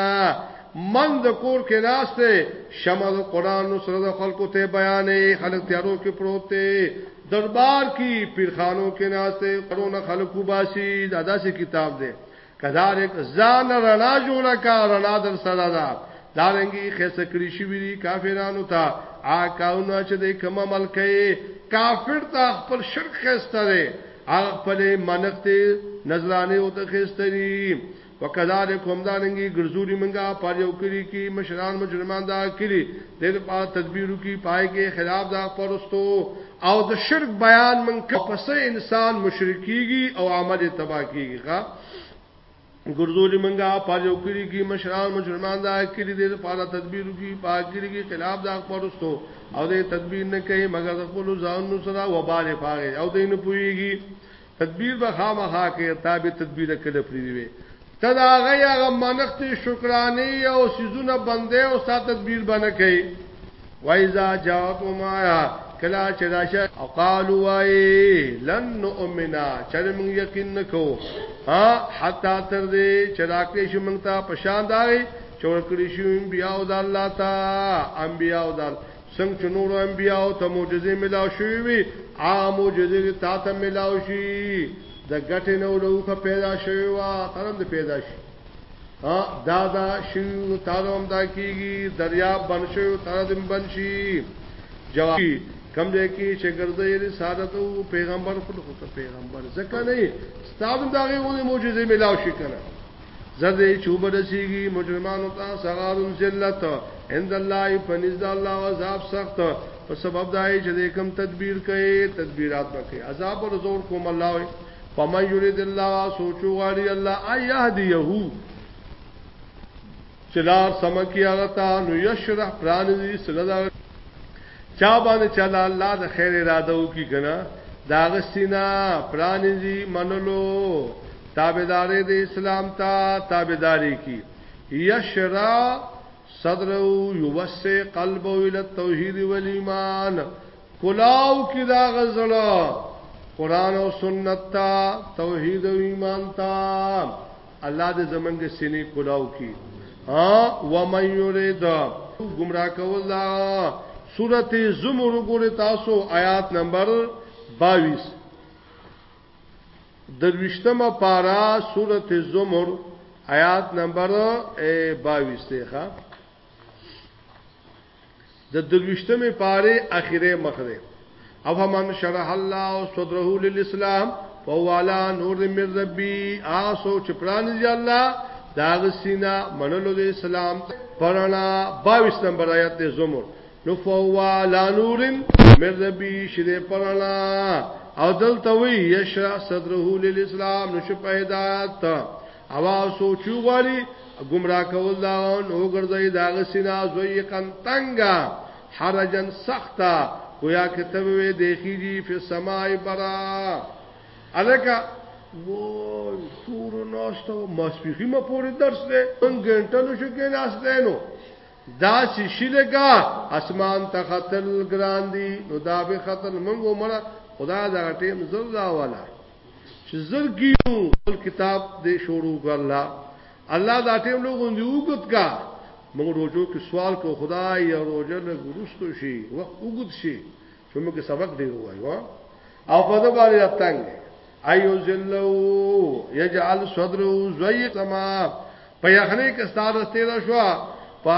من د کور کې ناشته شمع د قران نو سره د خلکو ته بیانې خلک تیارو کې پروت دی دربار کې پیرخانو کې ناشته قرون خلکو باسي دا داسې کتاب دی کذالک ځان رڼا جوړ کا رڼا در سره ده دارنګي خسته کړی شي وی کافرانو ته آ کاونه چې د کوم عمل کوي کافر ته خپل شرک خسته ده هغه خپل منښت نظرانه او ته خسته دي وکذالک هم دارنګي ګرځوري منګه پر یو کړی کی مشران مجرمان دا کړی دغه په تدبیرو کې پای کې خلاف د پرستو او د شرک بیان من کپس انسان مشرکیږي او عمل تبا کیږي ښا ګرځولې منګه پاجو کړی کی مشران مجرمان دا کړی دې په تدبیر کی پاکړي کی خلاف دا پرستو او دې تدبیر نه کوي مګر خپل ځان نو سره وبال پاره او دې نه پويږي تدبیر به خامخا کې تابع تدبیر کله پریدي وي ته دا هغه هغه منښت شکرانه او سيزونه بندې او سات تدبیر باندې کوي وایزا جاءت ما کلا چې راشه او قالو وای لن نؤمنا چې موږ یقین نکو ها حتا تر دې چې راکړې شو موږ ته پشان داري چې ورکړې شو بیا او د الله تا انبیا او د څنګه چې نور انبیا او ته معجزې ملاو شوې وي عام معجزې تا ته ملاو شي د ګټې نو لوخه پیدا شوی وا ترم د پیدا شي ها دا دا شي تاسو هم دا کیږي دریا بن شو تر دې بن شي جواب کم دې کې چې ګرځي رسالت او پیغمبر خپل خو ته پیغمبر ځکه نه ستاسو دا غوونه معجزې ملاو شي کنه زردی چوب رسیگی مجرمانو تا سغارون زلت عند اللہ پنیز دا اللہ و عذاب سخت په سبب دای چې د کم تدبیر کوي تدبیرات وکړي عذاب ور زور کوم الله وي فمن یرید الله سوچو غاړي الله ایه دی یهو چې لار سمه کړي هغه ته، نو یشرح پرانیزي سینه د هغه چا باندې چې الله الله د خیر اراده وکړي که نه د هغه سینه پرانیزي منلو تابعدارې د اسلام ته تابعدارې کړي یشرح صدره یوسع قلبه الى التوحید والایمان کلاو کې دا غزړه قران او سنت ته توحید او ایمان ته الله دې زمونږ سینې کلاو کی ها و من یرید گمراه کول دا سورته زمر ګور تاسو آیات نمبر 22 درویشتمه پارا سورته زمر آیات نمبر 22 ته ښا د درویشتمې پارې اخیری مخ دی، افمن شرح الله صدره للاسلام فهو علی نور من ربی، هغه څوک چې پرانیزي الله د هغه سینه منلو د اسلام ته په رڼا، باویس نمبر آیت دی زمر، نو فهو علی نور من ربی چې دی په رڼا، او دلته وی یشرح صدره للاسلام نو شو په هدایت اوا سوچو غالي گمراه کول دا نو ګرځي دا غسینا زوی قن تنگا حرجن سختا گویا کتب وی دیخی جی فی سماعی برا الکا وای سور ناشته ماسپیخی ما پوری درس ده من گنٹه نشو که ناس ده نو دا سی شلگا اسمان تا خطل گران دی نو دا بی خطل منگو مرا خدا دا ټیم زر دا والا چې زر کیو خپل کتاب دې شروع کړ الله الله دا ټیم له غوندي وګت کا موږ روزو کې سوال کو خدای یا روزه له ګرستو شي وخت وګت شي چې موږ سبق دی وایو او په دې باندې اتنګ ايو ذلو يجعل صدره زيقما په یخنې کې ستاره تیر شو په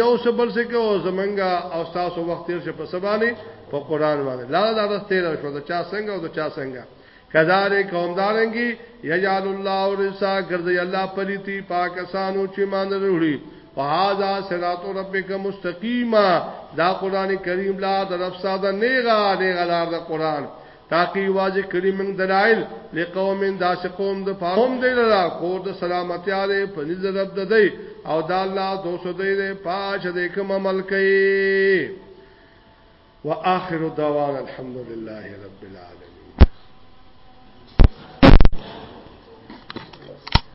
یو سبل سره کې او زمنګا او تاسو وخت تیر شو په سبانه په قران باندې لا لا رس تیر شو د چا څنګه او د چا څنګه کذاره قومدارنګي یجعل الله رسا ګرځي الله پلیتی پاکستانو چې مان وروړي وهذا صراط ربک مستقیما دا قران کریم لا د رب ساده نه غا نه غلار د قران تاکي واځي کړي موږ دلایل لقوم داس قوم د پاهم دی لرا کور د سلامتی اړ په نيز رب د دی او د الله دوست دی له پاج د کوم عمل کوي واخر دعوانا الحمد لله رب العالمين